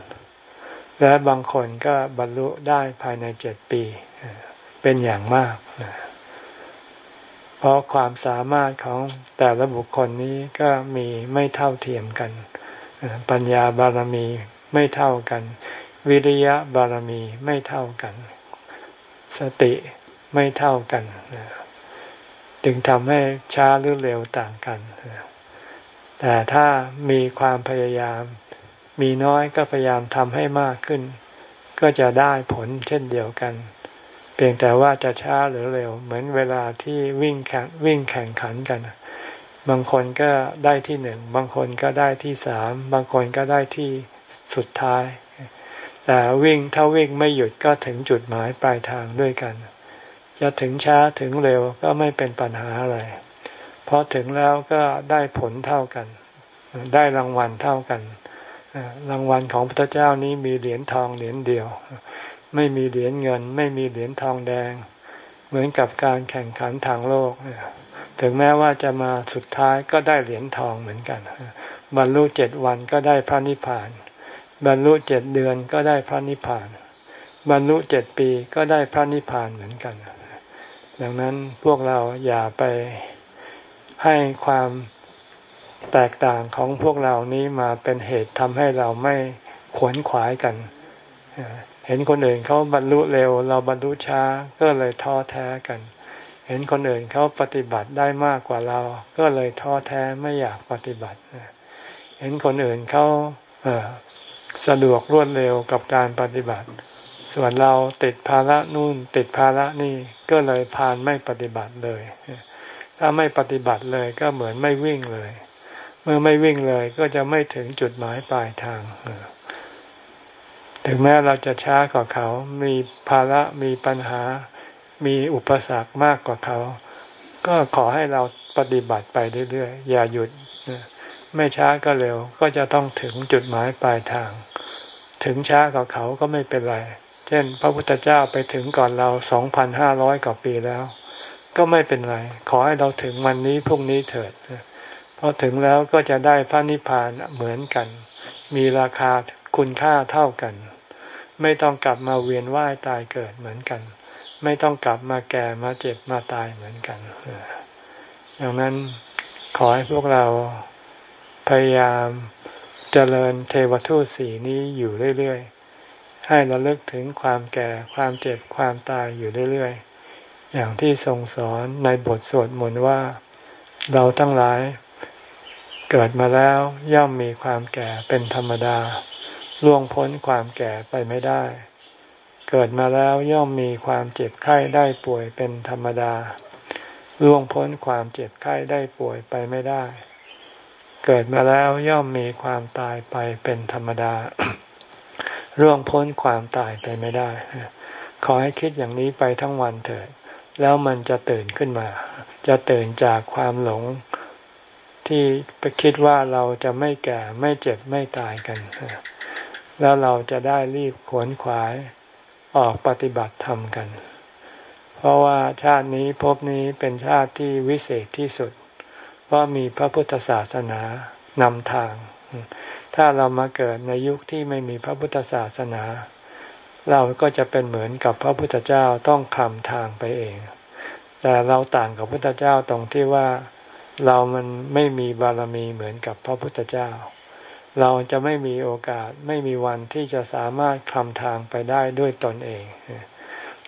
และบางคนก็บรรลุได้ภายในเจ็ดปี เป็นอย่างมาก เพราะความสามารถของแต่ละบุคคลนี้ก็มีไม่เท่าเทียมกัน ปัญญาบารมีไม่เท่ากัน วิริยะบารมีไม่เท่ากัน สติไม่เท่ากัน จึงทำให้ช้าหรือเร็วต่างกัน แต่ถ้ามีความพยายาม มีน้อยก็พยายามทำให้มากขึ้น ก็จะได้ผลเช่นเดียวกัน เพียงแต่ว่าจะช้าหรือเร็ว เหมือนเวลาที่วิ่งแข่งวิ่งแข่งขันกัน บางคนก็ได้ที่หนึ่ง บางคนก็ได้ที่สาม บางคนก็ได้ที่สุดท้าย แต่วิ่งถ้าวิ่งไม่หยุดก็ถึงจุดหมายปลายทางด้วยกัน จะถึงช้าถึงเร็วก็ไม่เป็นปัญหาอะไร เพราะถึงแล้วก็ได้ผลเท่ากัน ได้รางวัลเท่ากัน รางวัลของพระเจ้านี้มีเหรียญทองเหรียญเดียว ไม่มีเหรียญเงิน ไม่มีเหรียญทองแดง เหมือนกับการแข่งขันทางโลก ถึงแม้ว่าจะมาสุดท้ายก็ได้เหรียญทองเหมือนกัน บรรลุเจ็ดวันก็ได้พระนิพพาน บรรลุเจ็ดเดือนก็ได้พระนิพพาน บรรลุเจ็ดปีก็ได้พระนิพพานเหมือนกัน ดังนั้นพวกเราอย่าไปให้ความแตกต่างของพวกเรานี้มาเป็นเหตุทำให้เราไม่ขวนขวายกัน เห็นคนอื่นเขาบรรลุเร็ว เราบรรลุช้าก็เลยท้อแท้กัน เห็นคนอื่นเขาปฏิบัติได้มากกว่าเรา ก็เลยท้อแท้ไม่อยากปฏิบัติ เห็นคนอื่นเขาสะดวกรวดเร็วกับการปฏิบัติ ส่วนเราติดภาระนู่นติดภาระนี่ก็เลยพานไม่ปฏิบัติเลย ถ้าไม่ปฏิบัติเลยก็เหมือนไม่วิ่งเลย เมื่อไม่วิ่งเลยก็จะไม่ถึงจุดหมายปลายทาง ถึงแม้เราจะช้ากว่าเขา มีภาระมีปัญหา มีอุปสรรคมากกว่าเขา ก็ขอให้เราปฏิบัติไปเรื่อยๆ อย่าหยุด ไม่ช้าก็เร็ว ก็จะต้องถึงจุดหมายปลายทาง ถึงช้ากว่าเขาก็ไม่เป็นไร เช่น พระพุทธเจ้าไปถึงก่อนเราสองพันห้าร้อยกว่าปีแล้ว ก็ไม่เป็นไร ขอให้เราถึงวันนี้พรุ่งนี้เถิดพอถึงแล้วก็จะได้พระนิพพานเหมือนกัน มีราคาคุณค่าเท่ากัน ไม่ต้องกลับมาเวียนว่ายตายเกิดเหมือนกัน ไม่ต้องกลับมาแก่มาเจ็บมาตายเหมือนกันดังนั้นขอให้พวกเราพยายามเจริญเทวทูตสีนี้อยู่เรื่อยๆ ให้ระลึกถึงความแก่ความเจ็บความตายอยู่เรื่อยๆ อย่างที่ทรงสอนในบทสวดมนต์ว่าเราทั้งหลายเกิดมาแล้วย่อมมีความแก่เป็นธรรมดา ล่วงพ้นความแก่ไปไม่ได้ เกิดมาแล้วย่อมมีความเจ็บไข้ได้ป่วยเป็นธรรมดา ล่วงพ้นความเจ็บไข้ได้ป่วยไปไม่ได้ เกิดมาแล้วย่อมมีความตายไปเป็นธรรมดาล่วงพ้นความตายไปไม่ได้ ขอให้คิดอย่างนี้ไปทั้งวันเถิด แล้วมันจะตื่นขึ้นมา จะตื่นจากความหลงที่ไปคิดว่าเราจะไม่แก่ไม่เจ็บไม่ตายกัน แล้วเราจะได้รีบขวนขวายออกปฏิบัติธรรมกัน เพราะว่าชาตินี้ภพนี้เป็นชาติที่วิเศษที่สุด เพราะมีพระพุทธศาสนานำทาง ถ้าเรามาเกิดในยุคที่ไม่มีพระพุทธศาสนา เราก็จะเป็นเหมือนกับพระพุทธเจ้าต้องคลำทางไปเอง แต่เราต่างกับพระพุทธเจ้าตรงที่ว่าเรามันไม่มีบารมีเหมือนกับพระพุทธเจ้า เราจะไม่มีโอกาสไม่มีวันที่จะสามารถคลำทางไปได้ด้วยตนเอง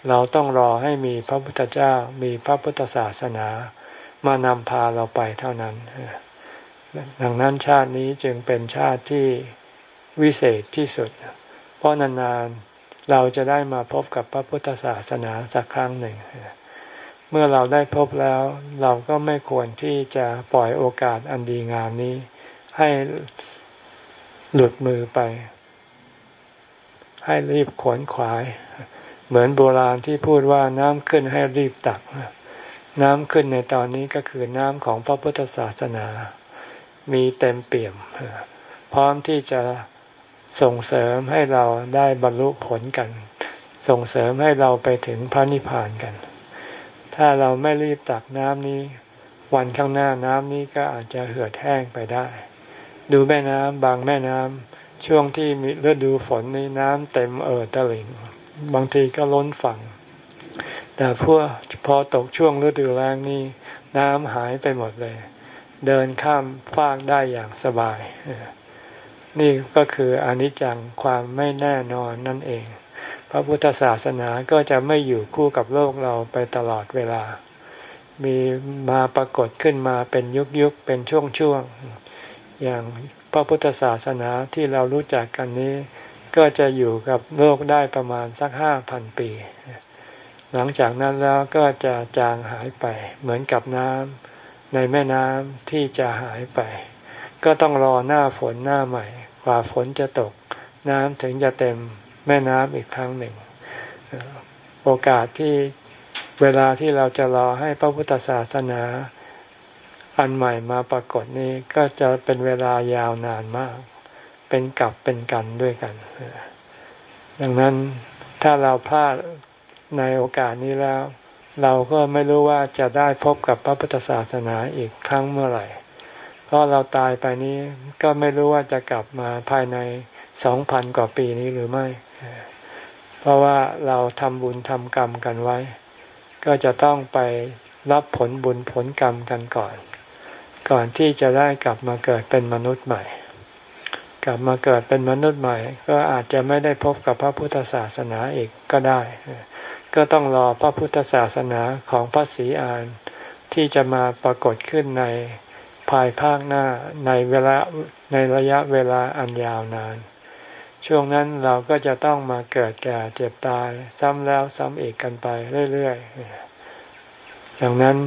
เราต้องรอให้มีพระพุทธเจ้ามีพระพุทธศาสนามานำพาเราไปเท่านั้น ดังนั้นชาตินี้จึงเป็นชาติที่วิเศษที่สุด เพราะนานๆเราจะได้มาพบกับพระพุทธศาสนาสักครั้งหนึ่ง เมื่อเราได้พบแล้ว เราก็ไม่ควรที่จะปล่อยโอกาสอันดีงามนี้ ให้ หลุดมือไป ให้รีบขวนขวาย เหมือนโบราณที่พูดว่าน้ำขึ้นให้รีบตัก น้ำขึ้นในตอนนี้ก็คือน้ำของพระพุทธศาสนา มีเต็มเปี่ยม พร้อมที่จะส่งเสริมให้เราได้บรรลุผลกัน ส่งเสริมให้เราไปถึงพระนิพพานกัน ถ้าเราไม่รีบตักน้ำนี้ วันข้างหน้าน้ำนี้ก็อาจจะเหือดแห้งไปได้ ดูแม่น้ำบางแม่น้ำช่วงที่มีฤดูฝนนี้น้ำเต็มเอ่อตลิ่งบางทีก็ล้นฝั่ง แต่พวกพอตกช่วงฤดูแล้งนี่น้ำหายไปหมดเลย เดินข้ามฟากได้อย่างสบาย นี่ก็คืออนิจจังความไม่แน่นอนนั่นเอง พระพุทธศาสนาก็จะไม่อยู่คู่กับโลกเราไปตลอดเวลา มีมาปรากฏขึ้นมาเป็นยุคยุคเป็นช่วงช่วง อย่างพระพุทธศาสนาที่เรารู้จักกันนี้ ก็จะอยู่กับโลกได้ประมาณสักห้าพันปี หลังจากนั้นแล้วก็จะจางหายไปเหมือนกับน้ำในแม่น้ำที่จะหายไป ก็ต้องรอหน้าฝนหน้าใหม่ กว่าฝนจะตก น้ำถึงจะเต็มแม่น้ำอีกครั้งหนึ่ง โอกาสที่เวลาที่เราจะรอให้พระพุทธศาสนา อันใหม่มาปรากฏนี้ก็จะเป็นเวลายาวนานมาก เป็นกับเป็นกันด้วยกัน ดังนั้นถ้าเราพลาดในโอกาสนี้แล้ว เราก็ไม่รู้ว่าจะได้พบกับพระพุทธศาสนาอีกครั้งเมื่อไหร่ เพราะเราตายไปนี้ก็ไม่รู้ว่าจะกลับมาภายในสองพันกว่าปีนี้หรือไม่ เพราะว่าเราทำบุญทำกรรมกันไว้ ก็จะต้องไปรับผลบุญผลกรรมกันก่อน ก่อนที่จะได้กลับมาเกิดเป็นมนุษย์ใหม่ กลับมาเกิดเป็นมนุษย์ใหม่ ก็อาจจะไม่ได้พบกับพระพุทธศาสนาอีกก็ได้ ก็ต้องรอพระพุทธศาสนาของพระศรีอานที่จะมาปรากฏขึ้นในภายภาคหน้าในเวลาในระยะเวลาอันยาวนาน ช่วงนั้นเราก็จะต้องมาเกิดแก่เจ็บตาย ซ้ำแล้วซ้ำอีกกันไปเรื่อยๆดังนั้น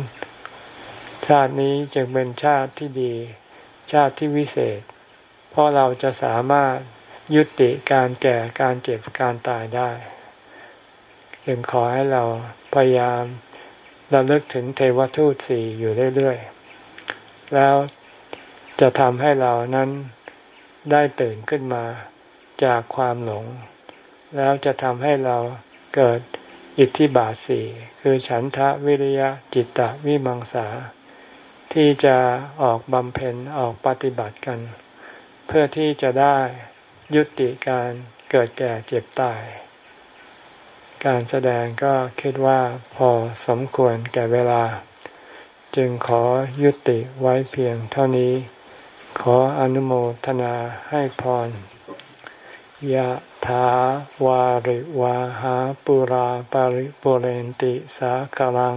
ชาตินี้จึงเป็นชาติที่ดี ชาติที่วิเศษ เพราะเราจะสามารถยุติการแก่การเจ็บการตายได้ยังขอให้เราพยายามระลึกถึงเทวทูตสี่อยู่เรื่อยๆ แล้วจะทำให้เรานั้นได้ตื่นขึ้นมาจากความหลง แล้วจะทำให้เราเกิดอิทธิบาทสี่คือฉันทะวิริยะจิตตะวิมังสา ที่จะออกบำเพ็ญออกปฏิบัติกัน เพื่อที่จะได้ยุติการเกิดแก่เจ็บตาย การแสดงก็คิดว่าพอสมควรแก่เวลา จึงขอยุติไว้เพียงเท่านี้ ขออนุโมทนาให้พรยะถาวาริวาหาปุราปาริปุเรนติสากลัง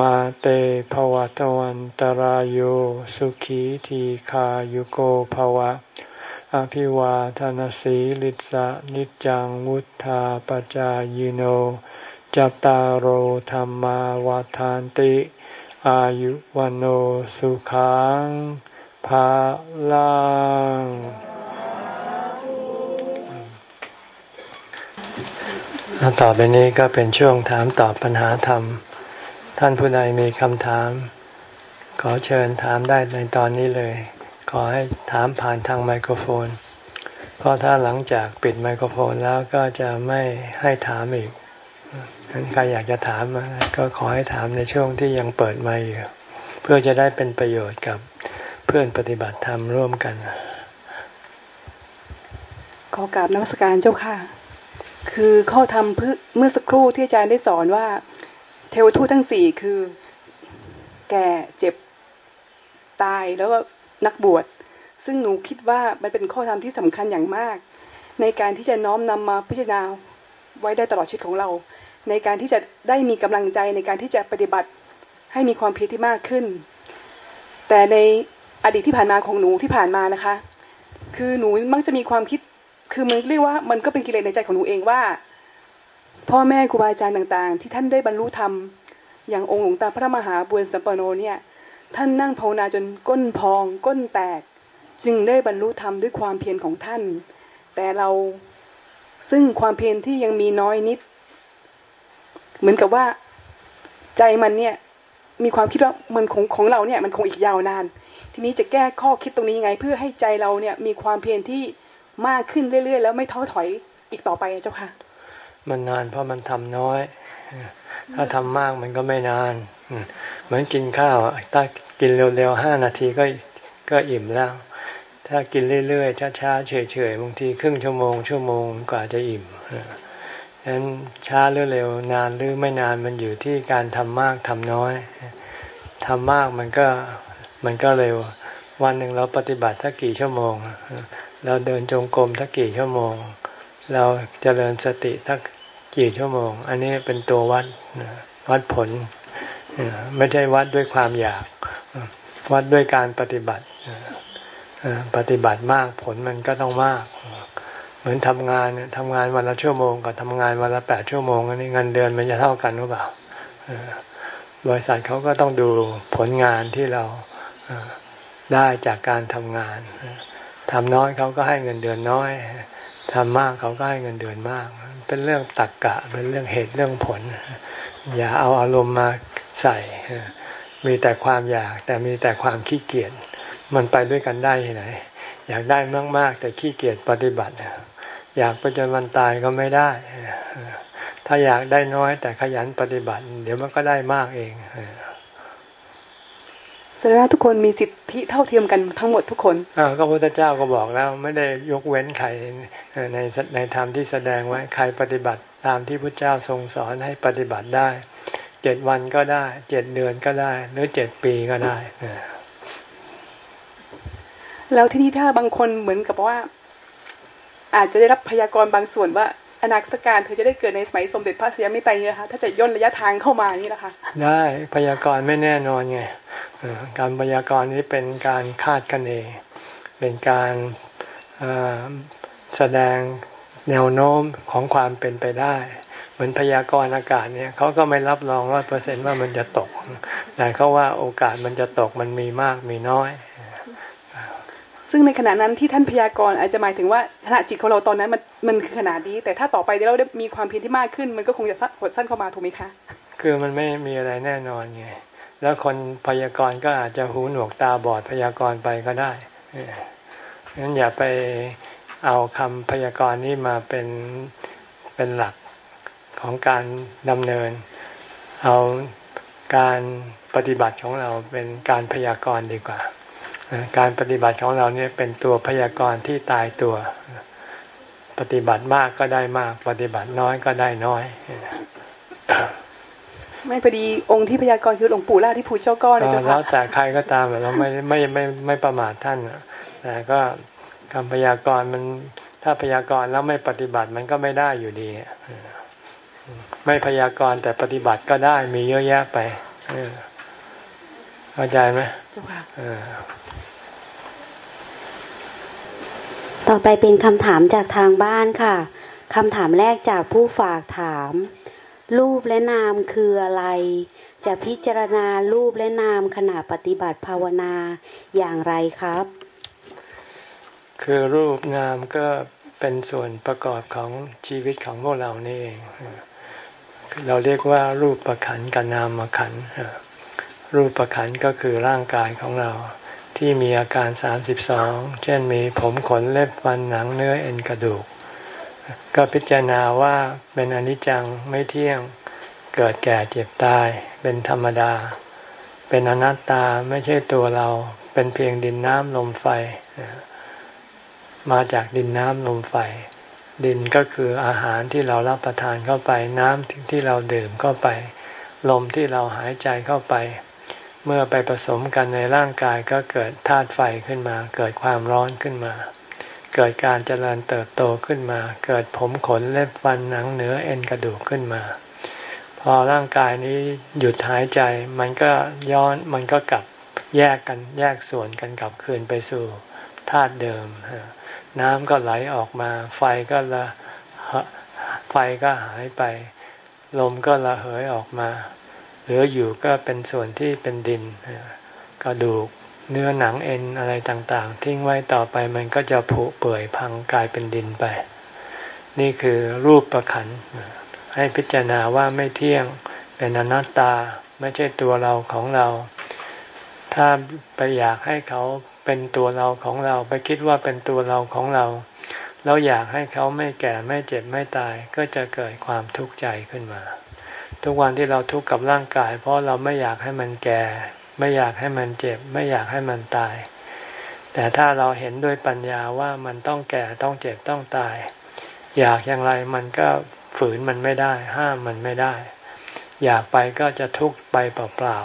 มาเตภวตวันตารโยสุขีทีขายุโกภวะ อภิวาทานสีลิสะนิจังวุธาปจายโนจตารโหธรรมาวาทานติ อายุวันโอสุขังภาลังต่อไปนี้ก็เป็นช่วงถามตอบปัญหาธรรม ท่านผู้ใดมีคำถาม ขอเชิญถามได้ในตอนนี้เลย ขอให้ถามผ่านทางไมโครโฟน เพราะถ้าหลังจากปิดไมโครโฟนแล้วก็จะไม่ให้ถามอีกงั้นใครอยากจะถามก็ขอให้ถามในช่วงที่ยังเปิดไมค์อยู่ เพื่อจะได้เป็นประโยชน์กับเพื่อนปฏิบัติธรรมร่วมกัน ขอกราบนักสการเจ้าค่ะ คือข้อธรรมเมื่อสักครู่ที่อาจารย์ได้สอนว่า เทวทูตทั้งสี่คือ แก่เจ็บตายแล้วก็นักบวช ซึ่งหนูคิดว่ามันเป็นข้อธรรมที่สำคัญอย่างมาก ในการที่จะน้อมนำมาพิจารณาไว้ได้ตลอดชีวิตของเรา ในการที่จะได้มีกำลังใจในการที่จะปฏิบัติให้มีความเพียรที่มากขึ้น แต่ในอดีตที่ผ่านมาของหนูที่ผ่านมานะคะ คือหนูมักจะมีความคิดคือมันเรียกว่ามันก็เป็นกิเลสในใจของหนูเองว่า พ่อแม่ครูบาอาจารย์ต่างๆ ที่ท่านได้บรรลุธรรม อย่างองค์หลวงตาพระมหาบุญสัมปโนเนี่ยท่านนั่งภาวนาจนก้นพอง ก้นแตก จึงได้บรรลุธรรมด้วยความเพียรของท่าน แต่เราซึ่งความเพียรที่ยังมีน้อยนิด เหมือนกับว่าใจมันเนี่ยมีความคิดว่ามันของของเราเนี่ยมันคงอีกยาวนาน ทีนี้จะแก้ข้อคิดตรงนี้ยังไง เพื่อให้ใจเราเนี่ยมีความเพียรที่มากขึ้นเรื่อยๆ แล้วไม่ท้อถอยอีกต่อไปเจ้าค่ะ มันนานเพราะมันทำน้อย ถ้าทำมากมันก็ไม่นาน เหมือนกินข้าวถ้ากินเร็วๆห้านาทีก็ก็อิ่มแล้ว ถ้ากินเรื่อยๆช้าๆเฉยๆบางทีครึ่งชั่วโมงชั่วโมงกว่าจะอิ่มฉะนั้นช้าหรือเร็วนานหรือไม่นานมันอยู่ที่การทำมากทำน้อยทำมากมันก็มันก็เร็ว วันหนึ่งเราปฏิบัติสักกี่ชั่วโมง เราเดินจงกรมสักกี่ชั่วโมง เราจเจริญสติสักกี่ชั่วโมง อันนี้เป็นตัววัดวัดผล ไม่ใช่วัดด้วยความอยาก วัดด้วยการปฏิบัติปฏิบัติมากผลมันก็ต้องมาก เหมือนทำงานเนี่ยทำงานวันละชั่วโมงกับทำงานวันละแปดชั่วโมงอันนี้เงินเดือนมันจะเท่ากันหรือเปล่าบริษัทเขาก็ต้องดูผลงานที่เราได้จากการทำงานทำน้อยเขาก็ให้เงินเดือนน้อย ทำมากเขาก็ให้เงินเดือนมาก เป็นเรื่องตักกะ เป็นเรื่องเหตุเรื่องผล อย่าเอาอารมณ์มาใส่ มีแต่ความอยาก แต่มีแต่ความขี้เกียจ มันไปด้วยกันได้ที่ไหน อยากได้มาก ๆ แต่ขี้เกียจปฏิบัติ อยากไปจนวันตายก็ไม่ได้ ถ้าอยากได้น้อยแต่ขยันปฏิบัติ เดี๋ยวมันก็ได้มากเอง สดงว่าทุกคนมีสิทธิเท่าเทียมกันทั้งหมดทุกคนอ่าก็พระพุทธเจ้าก็บอกแล้วไม่ได้ยกเว้นใครในในธรรมที่แสดงไว้ใครปฏิบัติตามที่พระเจ้าทรงสอนให้ปฏิบัติได้เจ็ดวันก็ได้เจ็ดเดือนก็ได้ หรือเจ็ดปีก็ได้แล้วที่นี้ถ้าบางคนเหมือนกับว่า อาจจะได้รับพยากรณ์บางส่วนว่า อนาคตการเธอจะได้เกิดในสมัยสมเด็จพระเสียไม่ไปเนี่ยคะถ้าจะย่นระยะทางเข้ามานี่แหละคะได้พยากรณ์ไม่แน่นอนไงการพยากรณ์นี้เป็นการคาดคะเนเป็นการแสดงแนวโน้มของความเป็นไปได้ เหมือนพยากรณ์อากาศเนี่ยเขาก็ไม่รับรองร้อยเปอร์เซ็นว่ามันจะตก แต่เขาว่าโอกาสมันจะตกมันมีมากมีน้อย ซึ่งในขณะนั้นที่ท่านพยากรณ์อาจจะหมายถึงว่าขณะจิตของเราตอนนั้นมันมันคือขนาดนี้ แต่ถ้าต่อไปเราได้มีความเพียรที่มากขึ้น มันก็คงจะหดสั้นเข้ามาถูกไหมคะ คือมันไม่มีอะไรแน่นอนไงแล้วคนพยากรณ์ก็อาจจะหูหนวกตาบอดพยากรณ์ไปก็ได้งั้นอย่าไปเอาคำพยากรณ์นี้มาเป็นเป็นหลักของการดำเนิน เอาการปฏิบัติของเราเป็นการพยากรณ์ดีกว่า การปฏิบัติของเราเนี่ยเป็นตัวพยากรณ์ที่ตายตัว ปฏิบัติมากก็ได้มาก ปฏิบัติน้อยก็ได้น้อยไม่พอดีองค์ที่พยากรณ์คือหลวงปู่ล่าที่ภูเจ้าก้อนนะเจ้าค่ะแล้วแต่ใครก็ตามเราไม่ไม่ไม่ไม่ประมาทท่านแต่ก็คำพยากรณ์มันถ้าพยากรณ์แล้วไม่ปฏิบัติมันก็ไม่ได้อยู่ดีไม่พยากรณ์แต่ปฏิบัติก็ได้มีเยอะแยะไปเข้าใจไหมเจ้าค่ะ ต่อไปเป็นคำถามจากทางบ้านค่ะ คำถามแรกจากผู้ฝากถาม รูปและนามคืออะไร จะพิจารณารูปและนามขณะปฏิบัติภาวนาอย่างไรครับ คือรูปนามก็เป็นส่วนประกอบของชีวิตของพวกเรานี่เอง เราเรียกว่ารูปประขันกับนามประขัน รูปประขันก็คือร่างกายของเรา ที่มีอาการสามสิบสองเช่นมีผมขนเล็บฟันหนังเนื้อเอ็นกระดูก ก็พิจารณาว่าเป็นอนิจจังไม่เที่ยงเกิดแก่เจ็บตายเป็นธรรมดา เป็นอนัตตาไม่ใช่ตัวเราเป็นเพียงดินน้ำลมไฟ มาจากดินน้ำลมไฟ ดินก็คืออาหารที่เรารับประทานเข้าไปน้ำที่เราดื่มเข้าไป ลมที่เราหายใจเข้าไป เมื่อไปผสมกันในร่างกายก็เกิดธาตุไฟขึ้นมา เกิดความร้อนขึ้นมา เกิดการเจริญเติบโตขึ้นมา เกิดผมขนเล็บฟันหนังเนื้อเอ็นกระดูกขึ้นมา พอร่างกายนี้หยุดหายใจมันก็ย้อนมันก็กลับแยกกันแยกส่วนกันกลับคืนไปสู่ธาตุเดิม น้ำก็ไหลออกมา ไฟก็ละไฟก็หายไป ลมก็ระเหยออกมา เหลืออยู่ก็เป็นส่วนที่เป็นดินกระดูกเนื้อหนังเอ็นอะไรต่างๆ ทิ้งไว้ต่อไปมันก็จะผุเปื่อยพังกลายเป็นดินไป นี่คือรูปประขัน ให้พิจารณาว่าไม่เที่ยงเป็นอนัตตาไม่ใช่ตัวเราของเรา ถ้าไปอยากให้เขาเป็นตัวเราของเรา ไปคิดว่าเป็นตัวเราของเราเราอยากให้เขาไม่แก่ไม่เจ็บไม่ตายก็จะเกิดความทุกข์ใจขึ้นมา ทุกวันที่เราทุกข์กับร่างกาย เพราะเราไม่อยากให้มันแก่ ไม่อยากให้มันเจ็บ ไม่อยากให้มันตาย แต่ถ้าเราเห็นด้วยปัญญาว่ามันต้องแก่ต้องเจ็บต้องตาย อยากอย่างไรมันก็ฝืนมันไม่ได้ ห้ามมันไม่ได้ อยากไปก็จะทุกข์ไปเปล่า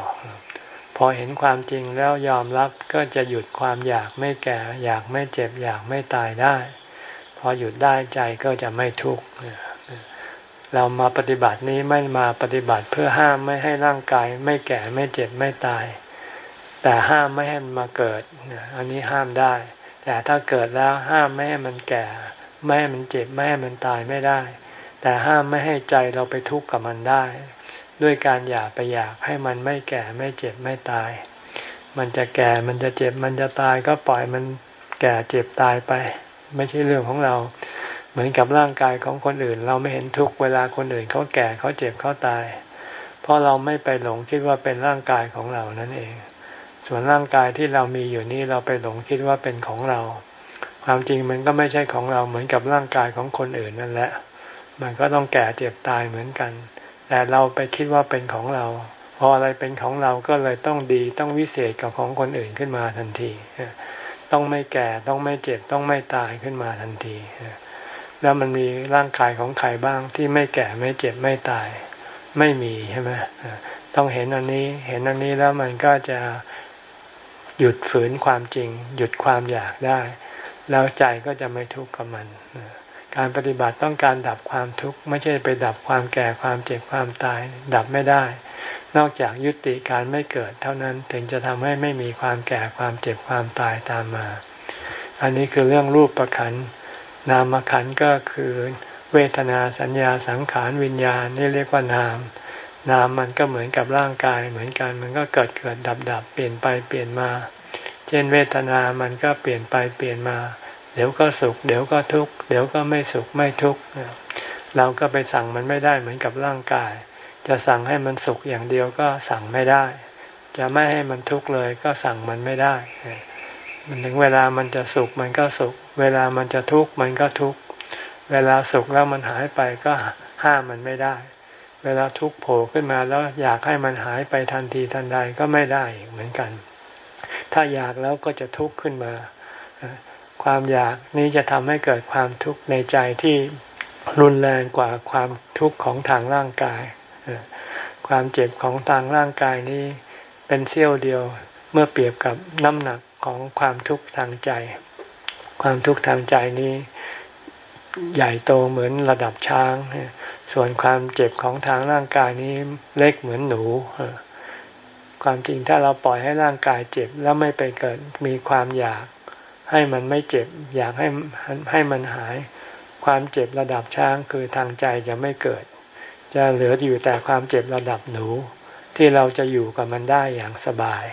ๆพอเห็นความจริงแล้วยอมรับก็จะหยุดความอยากไม่แก่ อยากไม่เจ็บ อยากไม่ตายได้ พอหยุดได้ใจก็จะไม่ทุกข์ เรามาปฏิบัตินี้ไม่มาปฏิบัติเพื่อห้ามไม่ให้ร่างกาย ไม่แก่ไม่เจ็บไม่ตาย แต่ห้ามไม่ให้มันมาเกิดอันนี้ห้ามได้ แต่ถ้าเกิดแล้วห้ามไม่ให้มันแก่ ไม่ให้มันเจ็บไม่ให้มันตายไม่ได้ แต่ห้ามไม่ให้ใจเราไปทุกข์กับมันได้ ด้วยการอยาไปอยากให้มันไม่แก่ไม่เจ็บไม่ตาย มันจะแก่มันจะเจ็บมันจะตายก็ปล่อยมันแก่เจ็บตายไป ไม่ใช่เรื่องของเรา เหมือนกับร่างกายของคนอื่น เราไม่เห็นทุกเวลาคนอื่นเขาแก่เขาเจ็บเขาตาย เพราะเราไม่ไปหลงคิดว่าเป็นร่างกายของเรานั่นเอง ส่วนร่างกายที่เรามีอยู่นี้เราไปหลงคิดว่าเป็นของเรา ความจริงมันก็ไม่ใช่ของเราเหมือนกับร่างกายของคนอื่นนั่นแหละ มันก็ต้องแก่เจ็บตายเหมือนกัน แต่เราไปคิดว่าเป็นของเรา พออะไรเป็นของเราก็เลยต้องดีต้องวิเศษกับของคนอื่นขึ้นมาทันที ต้องไม่แก่ต้องไม่เจ็บต้องไม่ตายขึ้นมาทันที แล้วมันมีร่างกายของใครบ้างที่ไม่แก่ไม่เจ็บไม่ตาย ไม่มีใช่ไหมต้องเห็นอันนี้ เห็นอันนี้แล้วมันก็จะหยุดฝืนความจริง หยุดความอยากได้ แล้วใจก็จะไม่ทุกข์กับมัน การปฏิบัติต้องการดับความทุกข์ ไม่ใช่ไปดับความแก่ความเจ็บความตาย ดับไม่ได้ นอกจากยุติการไม่เกิด เท่านั้นถึงจะทำให้ไม่มีความแก่ความเจ็บความตายตามมา อันนี้คือเรื่องรูปประคัน นามขันก็คือเวทนาสัญญาสังขารวิญญาณนี่เรียกว่านาม นามมันก็เหมือนกับร่างกายเหมือนกันมันก็เกิดเกิดดับดับเปลี่ยนไปเปลี่ยนมา เช่นเวทนามันก็เปลี่ยนไปเปลี่ยนมา เดี๋ยวก็สุข เดี๋ยวก็ทุกข์เดี๋ยวก็ไม่สุขไม่ทุกข์เราก็ไปสั่งมันไม่ได้เหมือนกับร่างกาย จะสั่งให้มันสุขอย่างเดียวก็สั่งไม่ได้ จะไม่ให้มันทุกข์เลยก็สั่งมันไม่ได้มันถึงเวลามันจะสุขมันก็สุข เวลามันจะทุกข์มันก็ทุกข์เวลาสุขแล้วมันหายไปก็ห้ามมันไม่ได้ เวลาทุกข์โผล่ขึ้นมาแล้วอยากให้มันหายไปทันทีทันใดก็ไม่ได้เหมือนกัน ถ้าอยากแล้วก็จะทุกข์ขึ้นมา ความอยากนี้จะทำให้เกิดความทุกข์ในใจที่รุนแรงกว่าความทุกข์ของทางร่างกาย ความเจ็บของทางร่างกายนี้เป็นเสี้ยวเดียวเมื่อเปรียบกับน้ำหนักของความทุกข์ทางใจ ความทุกข์ทางใจนี้ใหญ่โตเหมือนระดับช้าง ส่วนความเจ็บของทางร่างกายนี้เล็กเหมือนหนู ความจริงถ้าเราปล่อยให้ร่างกายเจ็บแล้วไม่ไปเกิดมีความอยากให้มันไม่เจ็บ อยากให้ให้มันหาย ความเจ็บระดับช้างคือทางใจจะไม่เกิด จะเหลืออยู่แต่ความเจ็บระดับหนู ที่เราจะอยู่กับมันได้อย่างสบาย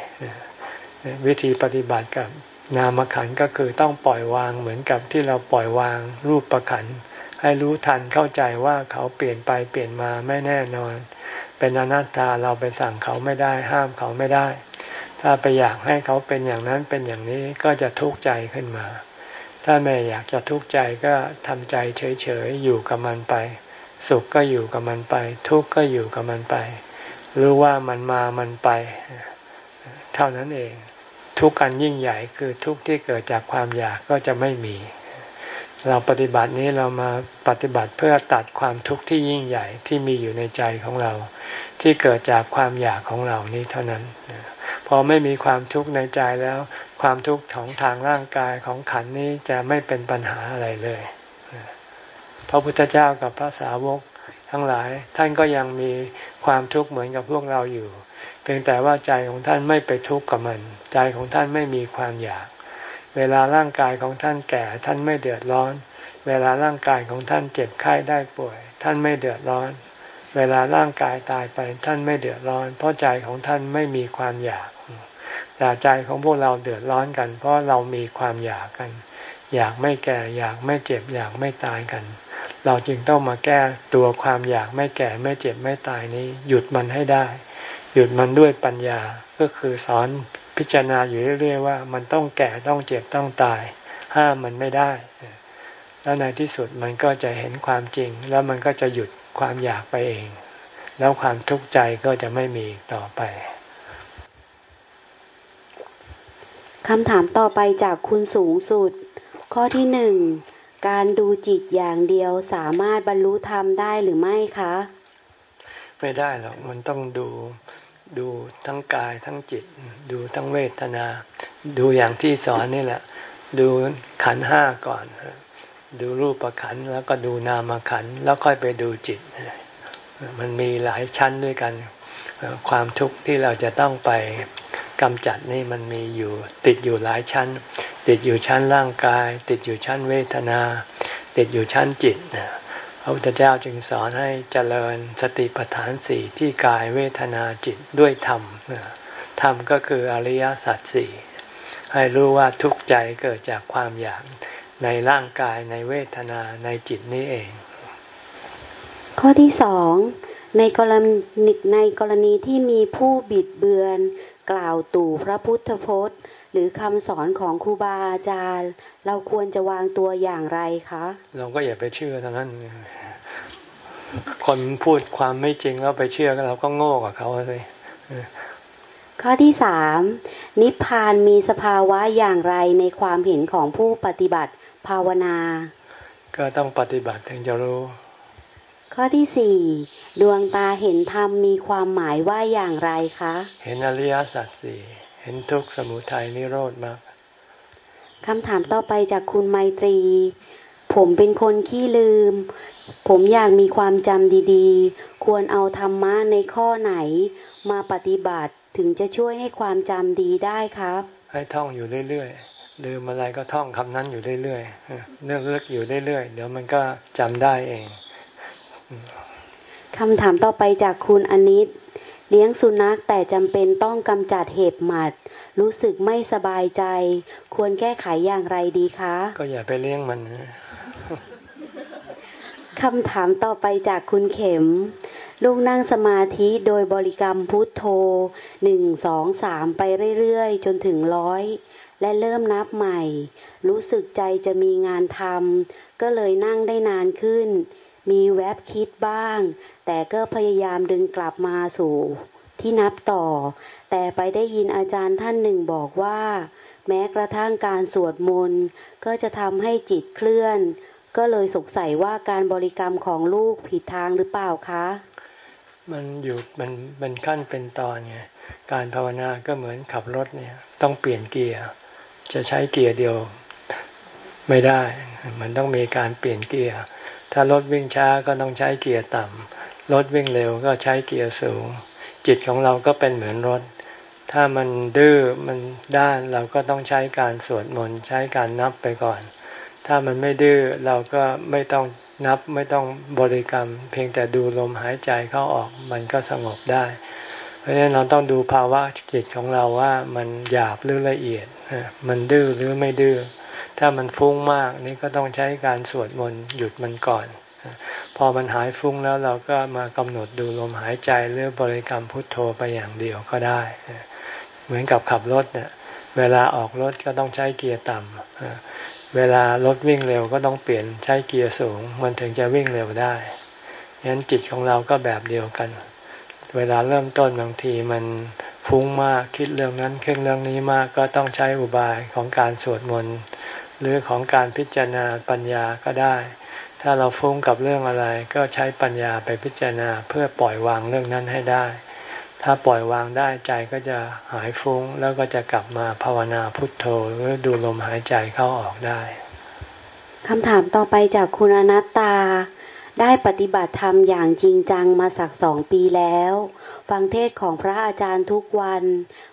วิธีปฏิบัติกับ นามขันก็คือต้องปล่อยวางเหมือนกับที่เราปล่อยวางรูปประขัน ให้รู้ทันเข้าใจว่าเขาเปลี่ยนไปเปลี่ยนมาไม่แน่นอน เป็นอนัตตาเราไปสั่งเขาไม่ได้ ห้ามเขาไม่ได้ ถ้าไปอยากให้เขาเป็นอย่างนั้นเป็นอย่างนี้ก็จะทุกข์ใจขึ้นมา ถ้าไม่อยากจะทุกข์ใจก็ทำใจเฉยๆอยู่กับมันไป สุขก็อยู่กับมันไป ทุกข์ก็อยู่กับมันไป รู้ว่ามันมามันไป เท่านั้นเอง ทุกข์อันยิ่งใหญ่คือทุกข์ที่เกิดจากความอยากก็จะไม่มี เราปฏิบัตินี้เรามาปฏิบัติเพื่อตัดความทุกข์ที่ยิ่งใหญ่ที่มีอยู่ในใจของเรา ที่เกิดจากความอยากของเรานี้เท่านั้นพอไม่มีความทุกข์ในใจแล้ว ความทุกข์ของทางร่างกายของขันนี้จะไม่เป็นปัญหาอะไรเลยพระพุทธเจ้ากับพระสาวกทั้งหลายท่านก็ยังมีความทุกข์เหมือนกับพวกเราอยู่ พียงแต่ว่าใจของท่านไม่ไปทุกข์กับมัน ใจของท่านไม่มีความอยาก เวลาร่างกายของท่านแก่ ท่านไม่เดือดร้อน เวลาร่างกายของท่านเจ็บไข้ได้ป่วย ท่านไม่เดือดร้อน เวลาร่างกายตายไปท่านไม่เดือดร้อน เพราะใจของท่านไม่มีความอยากแต่ใจของพวกเราเดือดร้อนกัน เพราะเรามีความอยากกัน อยากไม่แก่ อยากไม่เจ็บ อยากไม่ตายกัน เราจึงต้องมาแก้ตัวความอยากไม่แก่ไม่เจ็บไม่ตายนี้ หยุดมันให้ได้ หยุดมันด้วยปัญญาก็คือสอนพิจารณาอยู่เรื่อยๆว่า มันต้องแก่ต้องเจ็บต้องตาย ห้ามมันไม่ได้ แล้วในที่สุดมันก็จะเห็นความจริง แล้วมันก็จะหยุดความอยากไปเอง แล้วความทุกข์ใจก็จะไม่มีต่อไปคำถามต่อไปจากคุณสูงสุด ข้อที่หนึ่งการดูจิตอย่างเดียวสามารถบรรลุธรรมได้หรือไม่คะ ไม่ได้หรอกมันต้องดู ดูทั้งกายทั้งจิต ดูทั้งเวทนา ดูอย่างที่สอนนี่แหละ ดูขันห้าก่อน ดูรูปขันแล้วก็ดูนามขันแล้วค่อยไปดูจิต มันมีหลายชั้นด้วยกัน ความทุกข์ที่เราจะต้องไปกำจัดนี่มันมีอยู่ติดอยู่หลายชั้น ติดอยู่ชั้นร่างกาย ติดอยู่ชั้นเวทนา ติดอยู่ชั้นจิตพ ระพุทธเจ้าจึงสอนให้เจริญสติปัฏฐานสี่ที่กายเวทนาจิตด้วยธรรมธรรมก็คืออริยสัจสี่ให้รู้ว่าทุกข์ใจเกิดจากความอยากในร่างกายในเวทนาในจิตนี้เอง ข้อที่สองในกรณีในกรณีที่มีผู้บิดเบือนกล่าวตู่พระพุทธพจน์ หรือคำสอนของครูบาอาจารย์ เราควรจะวางตัวอย่างไรคะเราก็อย่าไปเชื่อเท่านั้น คนพูดความไม่จริงแล้วไปเชื่อกันเราก็โง่กับเขาเลยข้อที่สามนิพพานมีสภาวะอย่างไรในความเห็นของผู้ปฏิบัติภาวนา ก็ต้องปฏิบัติถึงจะรู้ ข้อที่สี่ดวงตาเห็นธรรมมีความหมายว่าอย่างไรคะ เห็นอริยสัจสี่ เห็นทุกข์สมุทัยนิโรธมากคำถามต่อไปจากคุณไมตรี ผมเป็นคนขี้ลืม ผมอยากมีความจำดีๆ ควรเอาธรรมะในข้อไหน มาปฏิบัติถึงจะช่วยให้ความจำดีได้ครับ ให้ท่องอยู่เรื่อยๆ ลืมอะไรก็ท่องคำนั้นอยู่เรื่อยๆเนื้อเลือกอยู่เรื่อยๆ เดี๋ยวมันก็จำได้เองคำถามต่อไปจากคุณอนิต เลี้ยงสุนัขแต่จำเป็นต้องกำจัดเห็บหมัด รู้สึกไม่สบายใจ ควรแก้ไขอย่างไรดีคะ ก็อย่าไปเลี้ยงมันคำถามต่อไปจากคุณเข็ม ลูกนั่งสมาธิโดยบริกรรมพุทโธหนึ่งสองสามไปเรื่อยๆ จนถึงร้อยและเริ่มนับใหม่ รู้สึกใจจะมีงานทำก็เลยนั่งได้นานขึ้น มีแวบคิดบ้าง แต่ก็พยายามดึงกลับมาสู่ที่นับต่อ แต่ไปได้ยินอาจารย์ท่านหนึ่งบอกว่า แม้กระทั่งการสวดมนต์ก็จะทำให้จิตเคลื่อน ก็เลยสงสัยว่าการบริกรรมของลูกผิดทางหรือเปล่าคะ มันอยู่มันเป็นขั้นเป็นตอนไงการภาวนาก็เหมือนขับรถเนี่ยต้องเปลี่ยนเกียร์จะใช้เกียร์เดียวไม่ได้ มันต้องมีการเปลี่ยนเกียร์ถ้ารถวิ่งช้าก็ต้องใช้เกียร์ต่ำ รถวิ่งเร็วก็ใช้เกียร์สูง จิตของเราก็เป็นเหมือนรถ ถ้ามันดื้อมันด้านเราก็ต้องใช้การสวดมนต์ใช้การนับไปก่อน ถ้ามันไม่ดื้อเราก็ไม่ต้องนับไม่ต้องบริกรรม เพียงแต่ดูลมหายใจเข้าออกมันก็สงบได้ เพราะฉะนั้นเราต้องดูภาวะจิตของเราว่ามันหยาบหรือละเอียด มันดื้อหรือไม่ดื้อถ้ามันฟุ้งมากนี่ก็ต้องใช้การสวดมนต์หยุดมันก่อน พอมันหายฟุ้งแล้วเราก็มากำหนดดูลมหายใจหรือบริกรรมพุทโธไปอย่างเดียวก็ได้ เหมือนกับขับรถเนี่ยเวลาออกรถก็ต้องใช้เกียร์ต่ำเวลารถวิ่งเร็วก็ต้องเปลี่ยนใช้เกียร์สูง มันถึงจะวิ่งเร็วได้ยั้นจิตของเราก็แบบเดียวกัน เวลาเริ่มต้นบางทีมันฟุ้งมากคิดเรื่องนั้นเคิดเรื่องนี้มากก็ต้องใช้อุบายของการสวดมนต์หรือของการพิจารณาปัญญาก็ได้ ถ้าเราฟุ้งกับเรื่องอะไร ก็ใช้ปัญญาไปพิจารณาเพื่อปล่อยวางเรื่องนั้นให้ได้ ถ้าปล่อยวางได้ใจก็จะหายฟุ้ง แล้วก็จะกลับมาภาวนาพุทโธหรือดูลมหายใจเข้าออกได้คำถามต่อไปจากคุณอนัตตา ได้ปฏิบัติธรรมอย่างจริงจังมาสักสองปีแล้ว ฟังเทศของพระอาจารย์ทุกวัน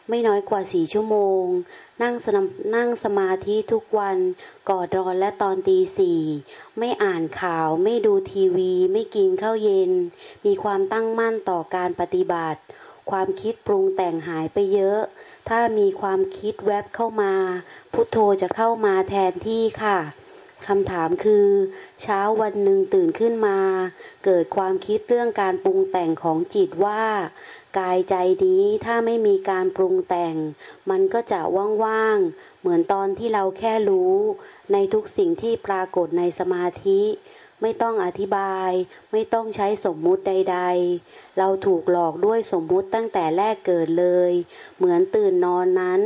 ไม่น้อยกว่าสี่ชั่วโมง นั่งสนั่งสมาธิทุกวันก่อนนอนและตอนตีสี่ไม่อ่านข่าวไม่ดูทีวี ไม่กินข้าวเย็น มีความตั้งมั่นต่อการปฏิบัติ ความคิดปรุงแต่งหายไปเยอะ ถ้ามีความคิดแวบเข้ามา พุทโธจะเข้ามาแทนที่ค่ะคำถามคือ เช้าวันหนึ่งตื่นขึ้นมา เกิดความคิดเรื่องการปรุงแต่งของจิตว่า กายใจนี้ถ้าไม่มีการปรุงแต่ง มันก็จะว่างๆ เหมือนตอนที่เราแค่รู้ ในทุกสิ่งที่ปรากฏในสมาธิ ไม่ต้องอธิบาย ไม่ต้องใช้สมมุติใด ๆ เราถูกหลอกด้วยสมมุติตั้งแต่แรกเกิดเลย เหมือนตื่นนอนนั้น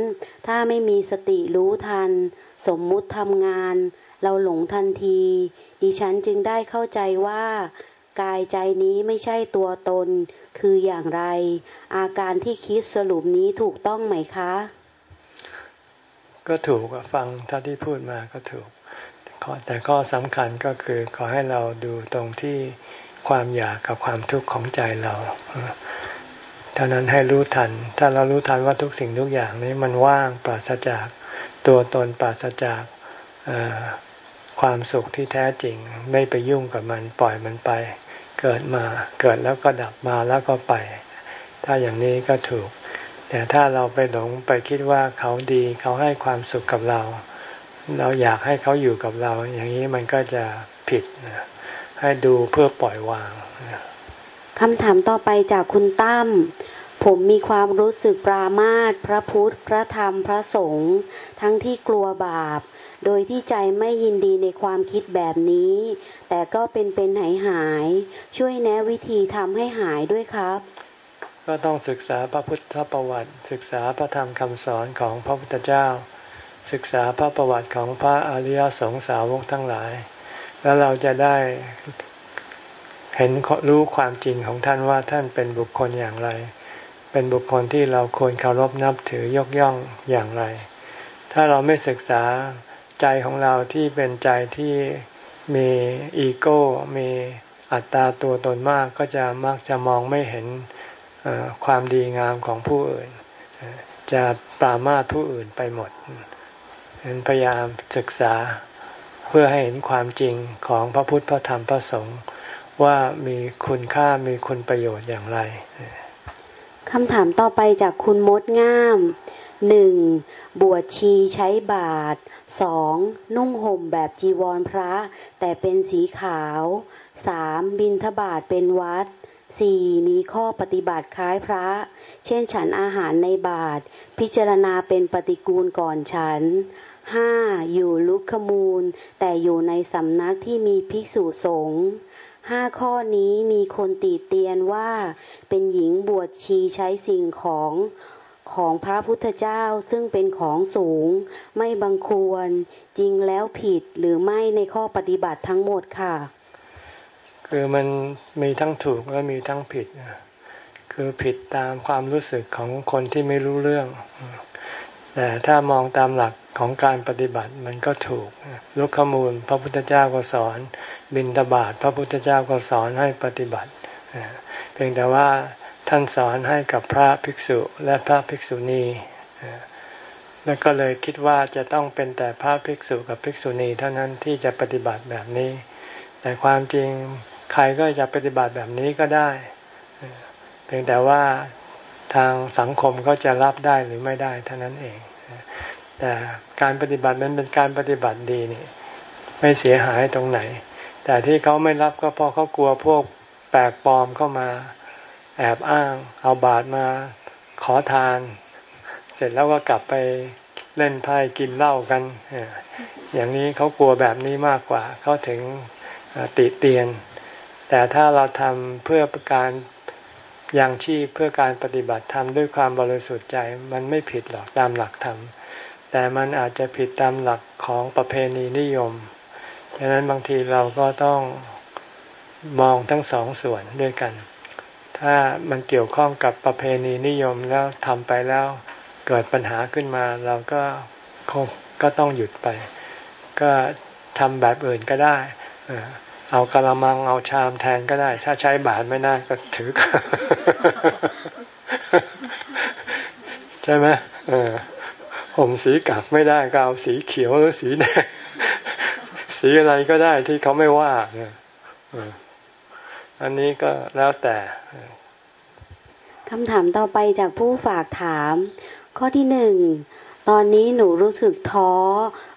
ถ้าไม่มีสติรู้ทัน สมมุติทำงาน เราหลงทันที ดิฉันจึงได้เข้าใจว่ากายใจนี้ไม่ใช่ตัวตน คืออย่างไร อาการที่คิดสรุปนี้ถูกต้องไหมคะ ก็ถูกฟังท่าที่พูดมาก็ถูกแต่ข้อสำคัญก็คือขอให้เราดูตรงที่ความอยากกับความทุกข์ของใจเราเท่านั้นให้รู้ทัน ถ้าเรารู้ทันว่าทุกสิ่งทุกอย่างนี้มันว่างปราศจากตัวตนปราศจากความสุขที่แท้จริง ไม่ไปยุ่งกับมันปล่อยมันไป เกิดมาเกิดแล้วก็ดับมาแล้วก็ไป ถ้าอย่างนี้ก็ถูก แต่ถ้าเราไปหลงไปคิดว่าเขาดีเขาให้ความสุขกับเรา เราอยากให้เขาอยู่กับเรา อย่างนี้มันก็จะผิดให้ดูเพื่อปล่อยวางคำถามต่อไปจากคุณตั้มผมมีความรู้สึกปรามาตพระพุทธ พระธรรม พระสงฆ์ ทั้งที่กลัวบาป โดยที่ใจไม่ยินดีในความคิดแบบนี้ แต่ก็เป็นเป็นหายหาย ช่วยแนะวิธีทำให้หายด้วยครับ ก็ต้องศึกษาพระพุทธประวัติ ศึกษาพระธรรมคำสอนของพระพุทธเจ้า ศึกษาพระประวัติของพระอริยสงสาวกทั้งหลาย แล้วเราจะได้เห็นรู้ความจริงของท่านว่าท่านเป็นบุคคลอย่างไร เป็นบุคคลที่เราควรเคารพนับถือยกย่องอย่างไร ถ้าเราไม่ศึกษา ใจของเราที่เป็นใจที่มีอีโก้ มีอัตตาตัวตนมากก็จะมักจะมองไม่เห็นความดีงามของผู้อื่น จะปรามาผู้อื่นไปหมดพยายามศึกษาเพื่อให้เห็นความจริงของพระพุทธพระธรรมพระสงฆ์ว่ามีคุณค่ามีคุณประโยชน์อย่างไรคำถามต่อไปจากคุณมดงามหนึ่งบวชชีใช้บาตร สองนุ่งห่มแบบจีวรพระ แต่เป็นสีขาวสามบินทบาทเป็นวัดสี่มีข้อปฏิบัติคล้ายพระ เช่นฉันอาหารในบาท พิจารณาเป็นปฏิกูลก่อนฉันห้าอยู่ลุกขมูล แต่อยู่ในสำนักที่มีภิกษุสงฆ์ห้าข้อนี้มีคนตีเตียนว่า เป็นหญิงบวชชีใช้สิ่งของ ของพระพุทธเจ้าซึ่งเป็นของสูง ไม่บังควร จริงแล้วผิดหรือไม่ในข้อปฏิบัติทั้งหมดค่ะ คือมันมีทั้งถูกและมีทั้งผิด คือผิดตามความรู้สึกของคนที่ไม่รู้เรื่อง แต่ถ้ามองตามหลักของการปฏิบัติมันก็ถูกลุกขมูล พระพุทธเจ้าก็สอน บินตบาทพระพุทธเจ้าก็สอนให้ปฏิบัติ เพียงแต่ว่า ท่านสอนให้กับพระภิกษุและพระภิกษุณีแล้วก็เลยคิดว่าจะต้องเป็นแต่พระภิกษุกับภิกษุณีเท่านั้นที่จะปฏิบัติแบบนี้ แต่ความจริงใครก็จะปฏิบัติแบบนี้ก็ได้ เพียงแต่ว่าทางสังคมเขาจะรับได้หรือไม่ได้เท่านั้นเอง แต่การปฏิบัติมันเป็นการปฏิบัติดีนี่ไม่เสียหายตรงไหน แต่ที่เขาไม่รับก็เพราะเขากลัวพวกแปลกปลอมเข้ามา แอบอ้าง เอาบาทมาขอทาน เสร็จแล้วก็กลับไปเล่นไพ่กินเหล้ากัน อย่างนี้เขากลัวแบบนี้มากกว่า เขาถึงติเตียน แต่ถ้าเราทำเพื่อการยังชีพเพื่อการปฏิบัติธรรมด้วยความบริสุทธิ์ใจมันไม่ผิดหรอกตามหลักธรรม แต่มันอาจจะผิดตามหลักของประเพณีนิยมดังนั้นบางทีเราก็ต้องมองทั้งสองส่วนด้วยกัน ถ้ามันเกี่ยวข้องกับประเพณีนิยมแล้วทำไปแล้วเกิดปัญหาขึ้นมาเราก็คงก็ต้องหยุดไป ก็ทำแบบอื่นก็ได้ เอากระมังเอาชามแทนก็ได้ ถ้าใช้บาทไม่ได้ก็ถือ ใช่ไหมผมสีกักไม่ได้ก็เอาสีเขียวหรือสีแดงสีอะไรก็ได้ที่เขาไม่ว่าเนี่ย อันนี้ก็แล้วแต่คำถามต่อไปจากผู้ฝากถาม ข้อที่หนึ่งตอนนี้หนูรู้สึกท้อ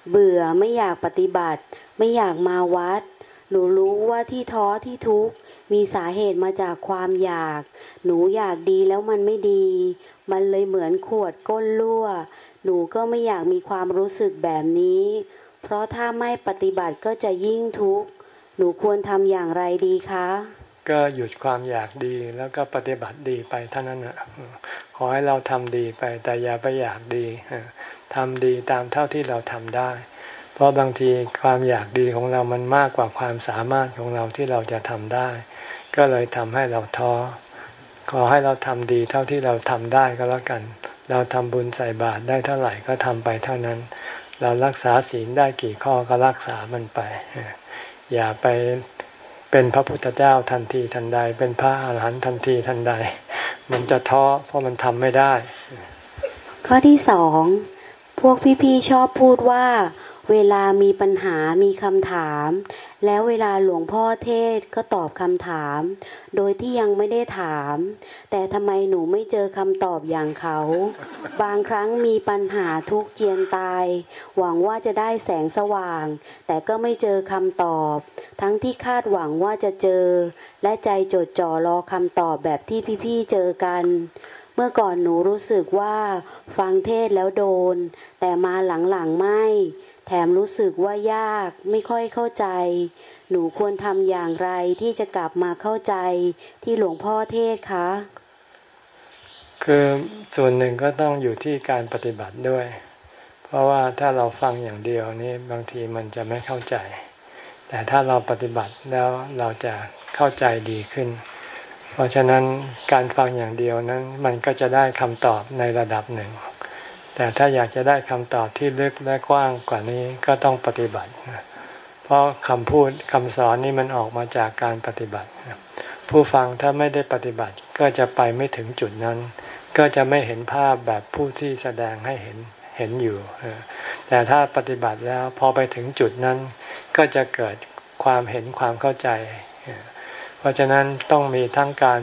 เบื่อไม่อยากปฏิบัติ ไม่อยากมาวัด หนูรู้ว่าที่ท้อที่ทุกข์มีสาเหตุมาจากความอยาก หนูอยากดีแล้วมันไม่ดี มันเลยเหมือนขวดก้นรั่ว หนูก็ไม่อยากมีความรู้สึกแบบนี้ เพราะถ้าไม่ปฏิบัติก็จะยิ่งทุกข์ หนูควรทำอย่างไรดีคะ ก็หยุดความอยากดีแล้วก็ปฏิบัติดีไปเท่านั้นนะขอให้เราทำดีไป แต่อย่าไปอยากดีทำดีตามเท่าที่เราทำได้ เพราะบางทีความอยากดีของเรามันมากกว่าความสามารถของเราที่เราจะทำได้ ก็เลยทำให้เราท้อขอให้เราทำดีเท่าที่เราทำได้ก็แล้วกัน เราทำบุญใส่บาตรได้เท่าไหร่ก็ทำไปเท่านั้น เรารักษาศีลได้กี่ข้อก็รักษามันไป อย่าไป เป็นพระพุทธเจ้าทันทีทันใด เป็นพระอาหารหันต์ทันทีทันใด มันจะท้อเพราะมันทำไม่ได้ ข้อที่สองพวกพี่ๆชอบพูดว่า เวลามีปัญหามีคำถาม แล้วเวลาหลวงพ่อเทศก็ตอบคำถาม โดยที่ยังไม่ได้ถาม แต่ทำไมหนูไม่เจอคำตอบอย่างเขา บางครั้งมีปัญหาทุกเจียนตาย หวังว่าจะได้แสงสว่าง แต่ก็ไม่เจอคำตอบ ทั้งที่คาดหวังว่าจะเจอ และใจจดจ่อรอคำตอบแบบที่พี่ๆเจอกันเมื่อก่อนหนูรู้สึกว่าฟังเทศแล้วโดน แต่มาหลังๆไม่ แถมรู้สึกว่ายากไม่ค่อยเข้าใจ หนูควรทำอย่างไรที่จะกลับมาเข้าใจที่หลวงพ่อเทศคะ คือส่วนหนึ่งก็ต้องอยู่ที่การปฏิบัติด้วย เพราะว่าถ้าเราฟังอย่างเดียวนี่บางทีมันจะไม่เข้าใจ แต่ถ้าเราปฏิบัติแล้วเราจะเข้าใจดีขึ้น เพราะฉะนั้นการฟังอย่างเดียวนั้นมันก็จะได้คำตอบในระดับหนึ่ง แต่ถ้าอยากจะได้คำตอบที่ลึกและกว้างกว่านี้ก็ต้องปฏิบัติ เพราะคำพูดคำสอนนี่มันออกมาจากการปฏิบัติ ผู้ฟังถ้าไม่ได้ปฏิบัติก็จะไปไม่ถึงจุดนั้น ก็จะไม่เห็นภาพแบบผู้ที่แสดงให้เห็นเห็นอยู่ แต่ถ้าปฏิบัติแล้วพอไปถึงจุดนั้น ก็จะเกิดความเห็นความเข้าใจ เพราะฉะนั้นต้องมีทั้งการ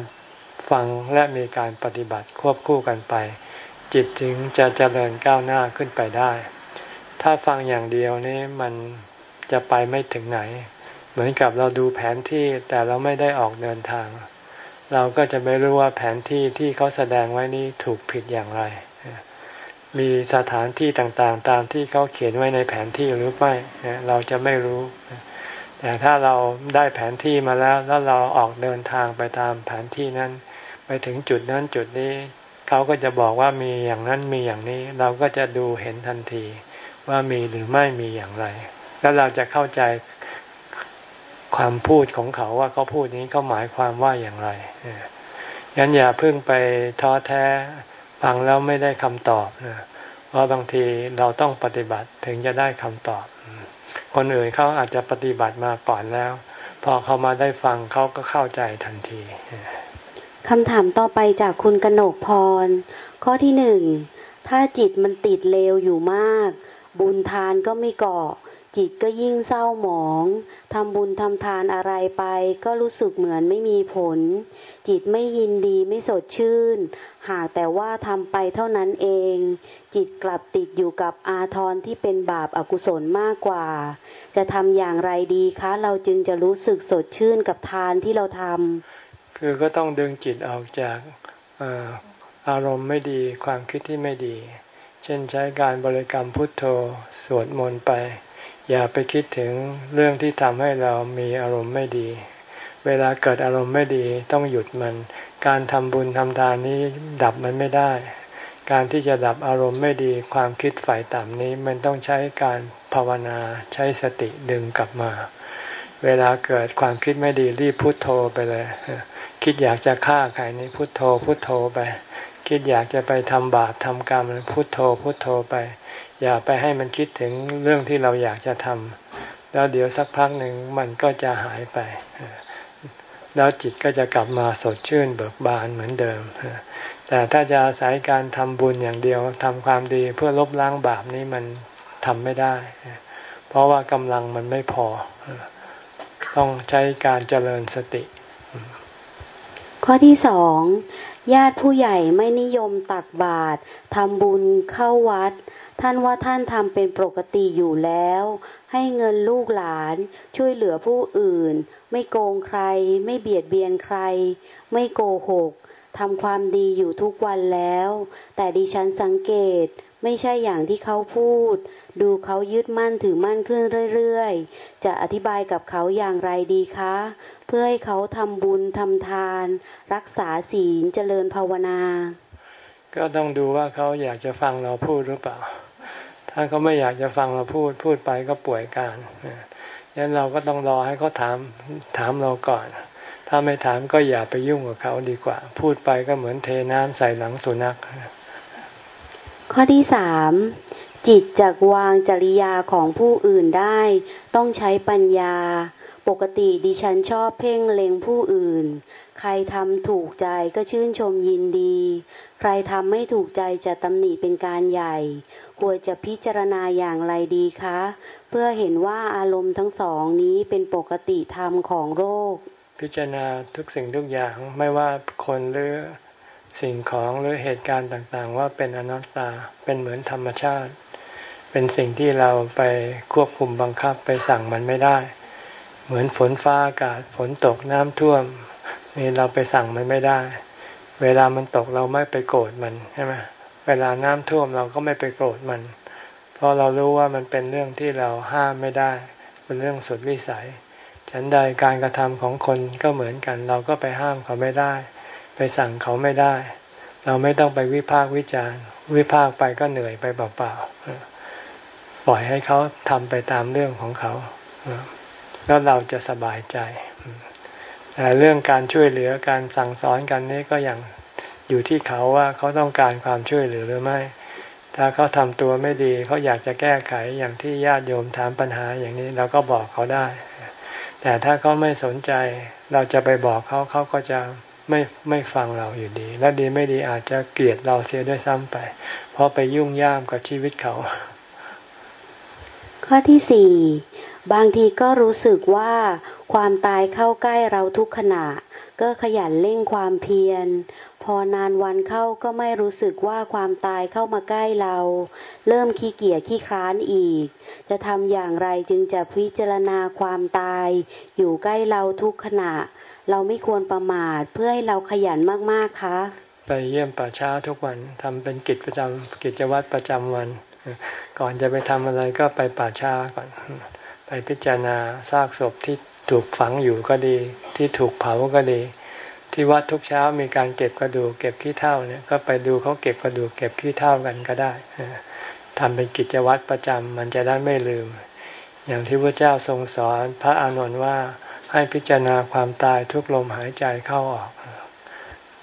ฟังและมีการปฏิบัติควบคู่กันไป จิตจึงจะเจริญก้าวหน้าขึ้นไปได้ ถ้าฟังอย่างเดียวนี้มันจะไปไม่ถึงไหน เหมือนกับเราดูแผนที่แต่เราไม่ได้ออกเดินทาง เราก็จะไม่รู้ว่าแผนที่ที่เขาแสดงไว้นี้ถูกผิดอย่างไร มีสถานที่ต่างๆ ตามที่เขาเขียนไว้ในแผนที่หรือไม่เราจะไม่รู้ แต่ถ้าเราได้แผนที่มาแล้วแล้วเราออกเดินทางไปตามแผนที่นั้น ไปถึงจุดนั้นจุดนี้ เขาก็จะบอกว่ามีอย่างนั้นมีอย่างนี้ เราก็จะดูเห็นทันทีว่ามีหรือไม่มีอย่างไร แล้วเราจะเข้าใจความพูดของเขาว่าเขาพูดนี้เขาหมายความว่าอย่างไรงั้นอย่าเพิ่งไปท้อแท้ฟังแล้วไม่ได้คำตอบนะเพราะบางทีเราต้องปฏิบัติถึงจะได้คำตอบ คนอื่นเขาอาจจะปฏิบัติมาก่อนแล้ว พอเขามาได้ฟังเขาก็เข้าใจทันที คำถามต่อไปจากคุณกนกพร ข้อที่หนึ่ง ถ้าจิตมันติดเลวอยู่มาก บุญทานก็ไม่เกาะ จิตก็ยิ่งเศร้าหมองทำบุญทำทานอะไรไป ก็รู้สึกเหมือนไม่มีผล จิตไม่ยินดีไม่สดชื่น หากแต่ว่าทำไปเท่านั้นเอง จิตกลับติดอยู่กับอาทรที่เป็นบาปอากุศลมากกว่า จะทำอย่างไรดีคะ เราจึงจะรู้สึกสดชื่นกับทานที่เราทำ คือก็ต้องดึงจิตออกจากอารมณ์ไม่ดีความคิดที่ไม่ดี เช่นใช้การบริกรรมพุทโธสวดมนต์ไป อย่าไปคิดถึงเรื่องที่ทำให้เรามีอารมณ์ไม่ดี เวลาเกิดอารมณ์ไม่ดีต้องหยุดมัน การทำบุญทำทานนี้ดับมันไม่ได้ การที่จะดับอารมณ์ไม่ดีความคิดฝ่ายต่ำนี้มันต้องใช้การภาวนาใช้สติดึงกลับมา เวลาเกิดความคิดไม่ดีรีบพุทโธไปเลย คิดอยากจะฆ่าใครนี้พุทโธพุทโธไป คิดอยากจะไปทำบาปทำกรรมพุทโธพุทโธไป อย่าไปให้มันคิดถึงเรื่องที่เราอยากจะทำแล้วเดี๋ยวสักพักหนึ่งมันก็จะหายไป แล้วจิตก็จะกลับมาสดชื่นเบิกบานเหมือนเดิม แต่ถ้าจะอาศัยการทำบุญอย่างเดียวทำความดีเพื่อลบล้างบาปนี้มันทำไม่ได้ เพราะว่ากำลังมันไม่พอ ต้องใช้การเจริญสติ ข้อที่สองญาติผู้ใหญ่ไม่นิยมตักบาตรทำบุญเข้าวัด ท่านว่าท่านทำเป็นปกติอยู่แล้ว ให้เงินลูกหลานช่วยเหลือผู้อื่น ไม่โกงใคร ไม่เบียดเบียนใคร ไม่โกหกทำความดีอยู่ทุกวันแล้ว แต่ดิฉันสังเกต ไม่ใช่อย่างที่เขาพูด ดูเขายึดมั่นถือมั่นขึ้นเรื่อยๆ จะอธิบายกับเขาอย่างไรดีคะ เพื่อให้เขาทำบุญทำทาน รักษาศีลเจริญภาวนา ก็ต้องดูว่าเขาอยากจะฟังเราพูดหรือเปล่า ถ้าเขาไม่อยากจะฟังเราพูด พูดไปก็ป่วยการยันเราก็ต้องรอให้เขาถามถามเราก่อน ถ้าไม่ถามก็อย่าไปยุ่งกับเขาดีกว่า พูดไปก็เหมือนเทน้ำใส่หลังสุนัข ข้อที่สามจิตจากวางจริยาของผู้อื่นได้ ต้องใช้ปัญญา ปกติดิฉันชอบเพ่งเล็งผู้อื่น ใครทำถูกใจก็ชื่นชมยินดี ใครทำไม่ถูกใจจะตำหนิเป็นการใหญ่ ควรจะพิจารณาอย่างไรดีคะ เพื่อเห็นว่าอารมณ์ทั้งสองนี้เป็นปกติธรรมของโรคพิจารณาทุกสิ่งทุกอย่างไม่ว่าคนหรือ สิ่งของหรือเหตุการณ์ต่างๆ ว่าเป็นอนัตตาเป็นเหมือนธรรมชาติ เป็นสิ่งที่เราไปควบคุมบังคับไปสั่งมันไม่ได้ เหมือนฝนฟ้าอากาศฝนตกน้ำท่วม นี่เราไปสั่งมันไม่ได้ เวลามันตกเราไม่ไปโกรธมันใช่ไหมเวลาน้ำท่วมเราก็ไม่ไปโกรธมัน เพราะเรารู้ว่ามันเป็นเรื่องที่เราห้ามไม่ได้ เป็นเรื่องสุดวิสัย ฉันใดการกระทำของคนก็เหมือนกัน เราก็ไปห้ามเขาไม่ได้ ไปสั่งเขาไม่ได้ เราไม่ต้องไปวิพากวิจารณ์วิพากไปก็เหนื่อยไปเปล่าๆปล่อยให้เขาทำไปตามเรื่องของเขาแล้วเราจะสบายใจแต่เรื่องการช่วยเหลือการสั่งสอนกันนี้ก็อย่างอยู่ที่เขาว่าเขาต้องการความช่วยเหลือหรือไม่ ถ้าเขาทำตัวไม่ดีเขาอยากจะแก้ไขอย่างที่ญาติโยมถามปัญหาอย่างนี้เราก็บอกเขาได้ แต่ถ้าเขาไม่สนใจ เราจะไปบอกเขาเขาก็จะ ไม่ไม่ฟังเราอยู่ดี และดีไม่ดีอาจจะเกลียดเราเสียด้วยซ้ำไป เพราะไปยุ่งย่ามกับชีวิตเขา ข้อที่สี่บางทีก็รู้สึกว่าความตายเข้าใกล้เราทุกขณะ ก็ขยันเร่งความเพียร พอนานวันเข้าก็ไม่รู้สึกว่าความตายเข้ามาใกล้เรา เริ่มขี้เกียจขี้คร้านอีก จะทำอย่างไรจึงจะพิจารณาความตาย อยู่ใกล้เราทุกขณะ เราไม่ควรประมาทเพื่อให้เราขยันมากๆคะ ไปเยี่ยมป่าช้าทุกวันทำเป็นกิจประจำกิจวัตรประจำวัน ก่อนจะไปทำอะไรก็ไปป่าช้าก่อน ไปพิจารณาซากศพที่ถูกฝังอยู่ก็ดี ที่ถูกเผาก็ดี ที่วัดทุกเช้ามีการเก็บกระดูกเก็บขี้เท่าเนี่ยก็ไปดูเขาเก็บกระดูกเก็บขี้เท่ากันก็ได้ทำเป็นกิจวัตรประจำมันจะได้ไม่ลืม อย่างที่พระเจ้าทรงสอนพระอานนท์ว่า ให้พิจารณาความตายทุกลมหายใจเข้าออก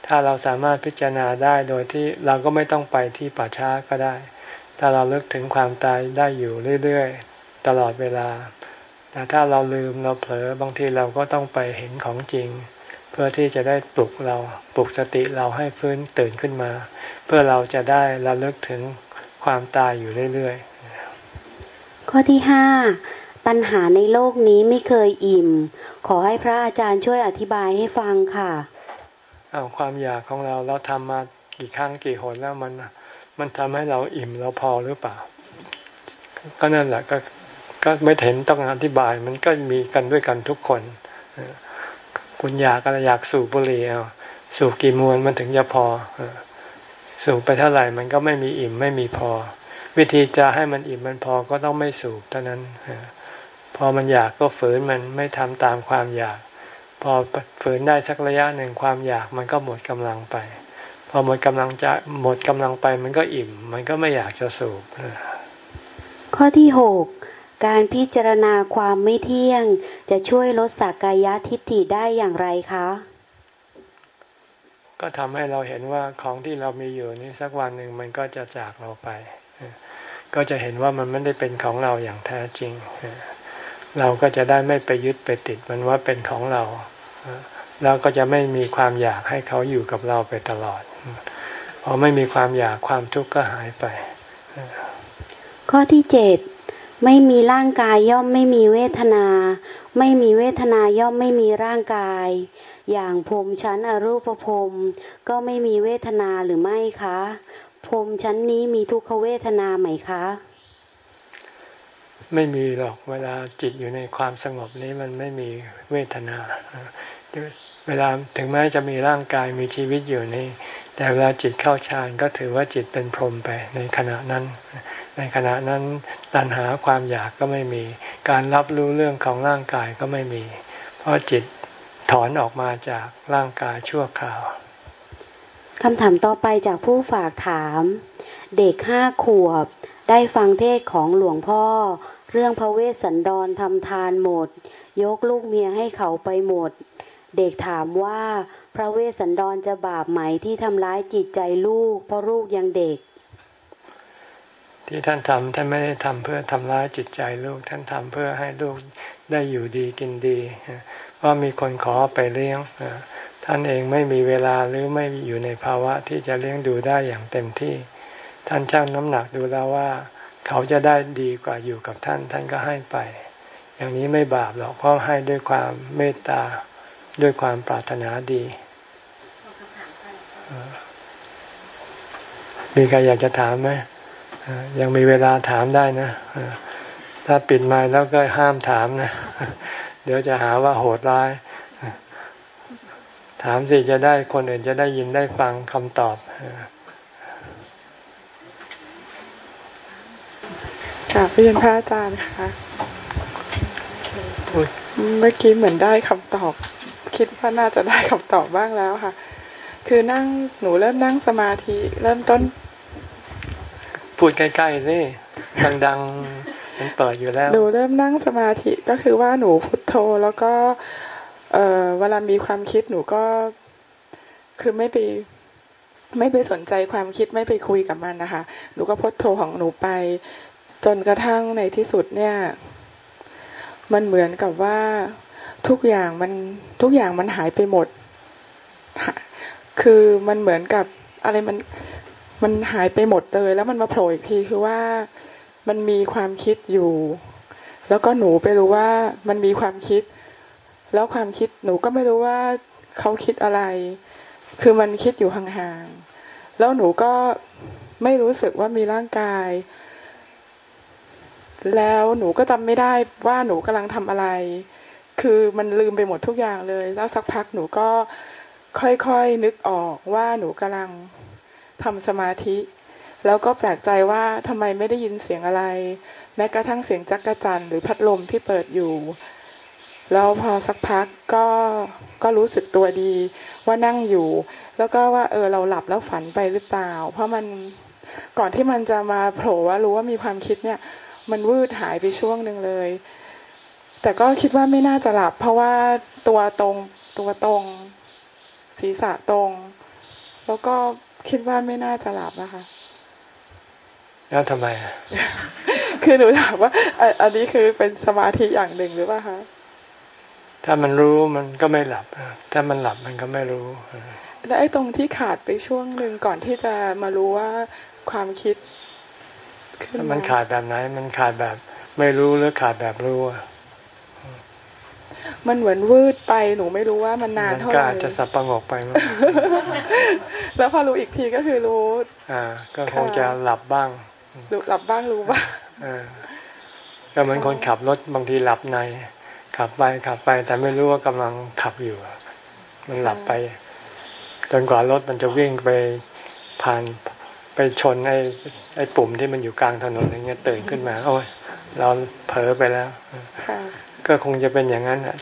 ถ้าเราสามารถพิจารณาได้โดยที่เราก็ไม่ต้องไปที่ป่าช้าก็ได้ ถ้าเราเลิกถึงความตายได้อยู่เรื่อยๆ ตลอดเวลา แต่ถ้าเราลืมเราเผลอบางทีเราก็ต้องไปเห็นของจริง เพื่อที่จะได้ปลุกเราปลุกสติเราให้ฟื้นตื่นขึ้นมา เพื่อเราจะได้ระลึกถึงความตายอยู่เรื่อยๆ ข้อที่ห้า ตัณหาในโลกนี้ไม่เคยอิ่ม ขอให้พระอาจารย์ช่วยอธิบายให้ฟังค่ะเอาความอยากของเราเราทำมากี่ครั้งกี่หนแล้วมันมันทำให้เราอิ่มเราพอหรือเปล่า ก็นั่นแหละก็ก็ไม่เห็นต้องอธิบาย มันก็มีกันด้วยกันทุกคนคุณอยากอะไรอยากสูบบุหรี่เอาสูบกี่มวนมันถึงจะพอสูบไปเท่าไหร่มันก็ไม่มีอิ่มไม่มีพอ วิธีจะให้มันอิ่มมันพอก็ต้องไม่สูบเท่านั้น พอมันอยากก็ฝืนมันไม่ทำตามความอยาก พอฝืนได้สักระยะหนึ่งความอยากมันก็หมดกำลังไป พอหมดกำลังจะหมดกำลังไปมันก็อิ่ม มันก็ไม่อยากจะสูบข้อที่หกการพิจารณาความไม่เที่ยง จะช่วยลดสักกายทิฏฐิได้อย่างไรคะ ก็ทำให้เราเห็นว่าของที่เรามีอยู่นี้สักวันหนึ่งมันก็จะจากเราไป ก็จะเห็นว่ามันไม่ได้เป็นของเราอย่างแท้จริง เราก็จะได้ไม่ไปยึดไปติดมันว่าเป็นของเราเราก็จะไม่มีความอยากให้เขาอยู่กับเราไปตลอดพอไม่มีความอยากความทุกข์ก็หายไป ข้อที่เจ็ดไม่มีร่างกายย่อมไม่มีเวทนา ไม่มีเวทนาย่อมไม่มีร่างกาย อย่างพรมชั้นอรูปภพก็ไม่มีเวทนาหรือไม่คะพรมชั้นนี้มีทุกขเวทนาไหมคะ ไม่มีหรอกเวลาจิตอยู่ในความสงบนี้มันไม่มีเวทนา เวลาถึงแม้จะมีร่างกายมีชีวิตอยู่นี่แต่เวลาจิตเข้าฌานก็ถือว่าจิตเป็นพรหมไปในขณะนั้น ในขณะนั้นตัณหาความอยากก็ไม่มี การรับรู้เรื่องของร่างกายก็ไม่มี เพราะจิตถอนออกมาจากร่างกายชั่วคราวคำถามต่อไปจากผู้ฝากถาม เด็กห้าขวบได้ฟังเทศของหลวงพ่อ เรื่องพระเวสสันดรทำทานหมด ยกลูกเมียให้เขาไปหมด เด็กถามว่าพระเวสสันดรจะบาปไหมที่ทำร้ายจิตใจลูก เพราะลูกยังเด็ก ที่ท่านทำท่านไม่ได้ทำเพื่อทำร้ายจิตใจลูก ท่านทำเพื่อให้ลูกได้อยู่ดีกินดีเพราะมีคนขอไปเลี้ยงท่านเองไม่มีเวลาหรือไม่อยู่ในภาวะที่จะเลี้ยงดูได้อย่างเต็มที่ ท่านช่างน้ำหนักดูแล้วว่า เขาจะได้ดีกว่าอยู่กับท่าน ท่านก็ให้ไป อย่างนี้ไม่บาปหรอกเพราะให้ด้วยความเมตตาด้วยความปรารถนาดี มีใครอยากจะถามไหมยังมีเวลาถามได้นะถ้าปิดไม้แล้วก็ห้ามถามนะ เดี๋ยวจะหาว่าโหดร้าย ถามสิจะได้คนอื่นจะได้ยินได้ฟังคำตอบ ค่ะเรียนพระอาจารย์ค่ะเมื่อกี้เหมือนได้คำตอบ คิดว่าน่าจะได้คำตอบบ้างแล้วค่ะ คือนั่งหนูเริ่มนั่งสมาธิ เริ่มต้น พูดใกล้ๆสิดังๆมันเปิดอยู่แล้ว หนูเริ่มนั่งสมาธิก็คือว่าหนูพุทโธแล้วก็เอ่อเวลามีความคิดหนูก็คือไม่ไปไม่ไปสนใจความคิดไม่ไปคุยกับมันนะคะ หนูก็พุทโธของหนูไป จนกระทั่งในที่สุดเนี่ย มันเหมือนกับว่าทุกอย่างมันทุกอย่างมันหายไปหมด คือมันเหมือนกับอะไรมันมันหายไปหมดเลย แล้วมันมาโผล่อีกทีคือว่ามันมีความคิดอยู่ แล้วก็หนูไปรู้ว่ามันมีความคิด แล้วความคิดหนูก็ไม่รู้ว่าเขาคิดอะไร คือมันคิดอยู่ห่างๆแล้วหนูก็ไม่รู้สึกว่ามีร่างกาย แล้วหนูก็จำไม่ได้ว่าหนูกำลังทำอะไร คือมันลืมไปหมดทุกอย่างเลย แล้วสักพักหนูก็ค่อยๆนึกออกว่าหนูกำลังทำสมาธิ แล้วก็แปลกใจว่าทำไมไม่ได้ยินเสียงอะไร แม้กระทั่งเสียงจักกะจันหรือพัดลมที่เปิดอยู่ แล้วพอสักพักก็ก็รู้สึกตัวดีว่านั่งอยู่ แล้วก็ว่าเออเราหลับแล้วฝันไปหรือเปล่า เพราะมันก่อนที่มันจะมาโผล่ว่ารู้ว่ามีความคิดเนี่ย มันวืดหายไปช่วงหนึ่งเลย แต่ก็คิดว่าไม่น่าจะหลับ เพราะว่าตัวตรงตัวตรง ศีรษะตรง แล้วก็คิดว่าไม่น่าจะหลับนะคะแล้วทำไม คือหนูถามว่า อันนี้คือเป็นสมาธิอย่างหนึ่งหรือเปล่าคะถ้ามันรู้มันก็ไม่หลับ ถ้ามันหลับมันก็ไม่รู้แล้วไอ้ตรงที่ขาดไปช่วงหนึ่งก่อนที่จะมารู้ว่าความคิด มันขาดแบบไหน มันขาดแบบไม่รู้หรือขาดแบบรู้มันเหมือนวืดไปหนูไม่รู้ว่ามันนานเท่าไหร่ก็อาจจะสับประงกไปมั้งแล้วพอรู้อีกทีก็คือรู้ อ่า ก็คงจะหลับบ้างหลับบ้างรู้บ้างก็เหมือนคนขับรถบางทีหลับใน ขับไปขับไป แต่ไม่รู้ว่ากำลังขับอยู่มันหลับไปจนกว่ารถมันจะวิ่งไปผ่าน ไปชนไอ้ไอ้ปุ่มที่มันอยู่กลางถนนอย่างเงี้ยตื่นขึ้นมา โอ้ยเราเผลอไปแล้วก็คงจะเป็นอย่างนั้นอะ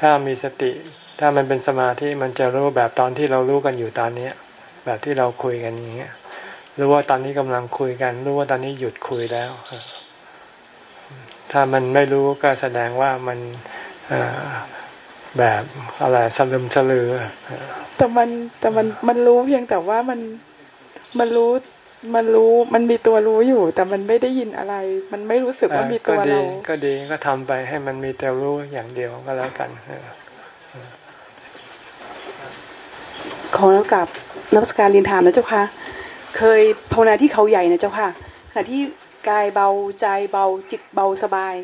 ถ้ามีสติ ถ้ามันเป็นสมาธิมันจะรู้แบบตอนที่เรารู้กันอยู่ตอนเนี้ย แบบที่เราคุยกันอย่างเงี้ยรู้ว่าตอนนี้กำลังคุยกันรู้ว่าตอนนี้หยุดคุยแล้วถ้ามันไม่รู้ก็แสดงว่ามันแบบอะไรสลึมสลือแต่มันแต่มันมันรู้เพียงแต่ว่ามัน มันรู้มันรู้มันมีตัวรู้อยู่ แต่มันไม่ได้ยินอะไร มันไม่รู้สึกว่ามีตัวเรา ก็ดีก็ทำไปให้มันมีแต่รู้อย่างเดียวก็แล้วกันขอแล้วกับนักสการเรียนถามนะเจ้าค่ะ เคยภาวนาที่เขาใหญ่นะเจ้าค่ะขณะที่กายเบาใจเบาจิตเบาสบาย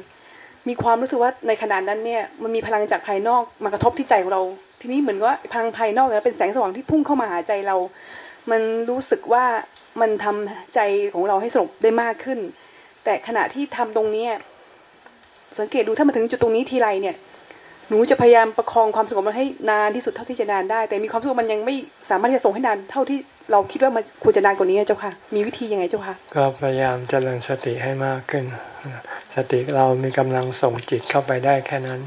มีความรู้สึกว่าในขณะนั้นเนี่ยมันมีพลังจากภายนอกมากระทบที่ใจของเรา ทีนี้เหมือนว่าพลังภายนอกเนี่ยเป็นแสงสว่างที่พุ่งเข้ามาหาใจเรา มันรู้สึกว่ามันทำใจของเราให้สงบได้มากขึ้น แต่ขณะที่ทำตรงนี้สังเกตดูถ้ามาถึงจุดตรงนี้ทีไรเนี่ย หนูจะพยายามประคองความสงบมันให้นานที่สุดเท่าที่จะนานได้ แต่มีความสึกมันยังไม่สามารถที่จะส่งให้นานเท่าที่เราคิดว่ามันควรจะนานกว่านี้เจ้าค่ะ มีวิธียังไงเจ้าค่ะ ก็พยายามเจริญสติให้มากขึ้น สติเรามีกำลังส่งจิตเข้าไปได้แค่นั้น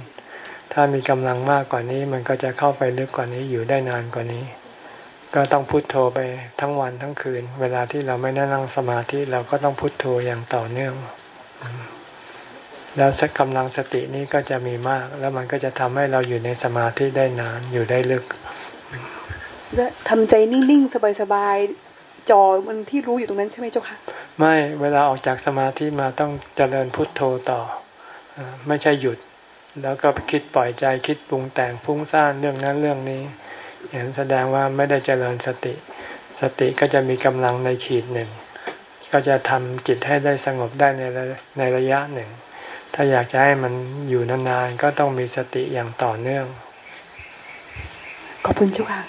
ถ้ามีกำลังมากกว่านี้มันก็จะเข้าไปลึกกว่านี้อยู่ได้นานกว่านี้ ก็ต้องพุโทโธไปทั้งวันทั้งคืน เวลาที่เราไม่ได้นั่งสมาธิเราก็ต้องพุโทโธอย่างต่อเนื่อง แล้วกำลังสตินี้ก็จะมีมาก แล้วมันก็จะทำให้เราอยู่ในสมาธิได้นานอยู่ได้ลึกทำใจนิ่งๆ สบายๆจอมันที่รู้อยู่ตรงนั้นใช่ไหมเจ้าค่ะไม่เวลาออกจากสมาธิมาต้องเจริญพุทโธต่อไม่ใช่หยุด แล้วก็คิดปล่อยใจคิดปรุงแต่งฟุ้งซ่านเรื่องนั้นเรื่องนี้ อย่างแสดงว่าไม่ได้เจริญสติ สติก็จะมีกำลังในขีดหนึ่ง ก็จะทำจิตให้ได้สงบได้ในในระยะหนึ่ง ถ้าอยากจะให้มันอยู่นานๆก็ต้องมีสติอย่างต่อเนื่อง ขอบคุณเจ้าค่ะ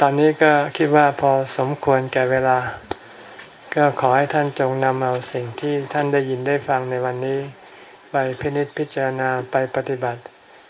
ตอนนี้ก็คิดว่าพอสมควรแก่เวลา ก็ขอให้ท่านจงนำเอาสิ่งที่ท่านได้ยินได้ฟังในวันนี้ ไปพินิจพิจารณาไปปฏิบัติ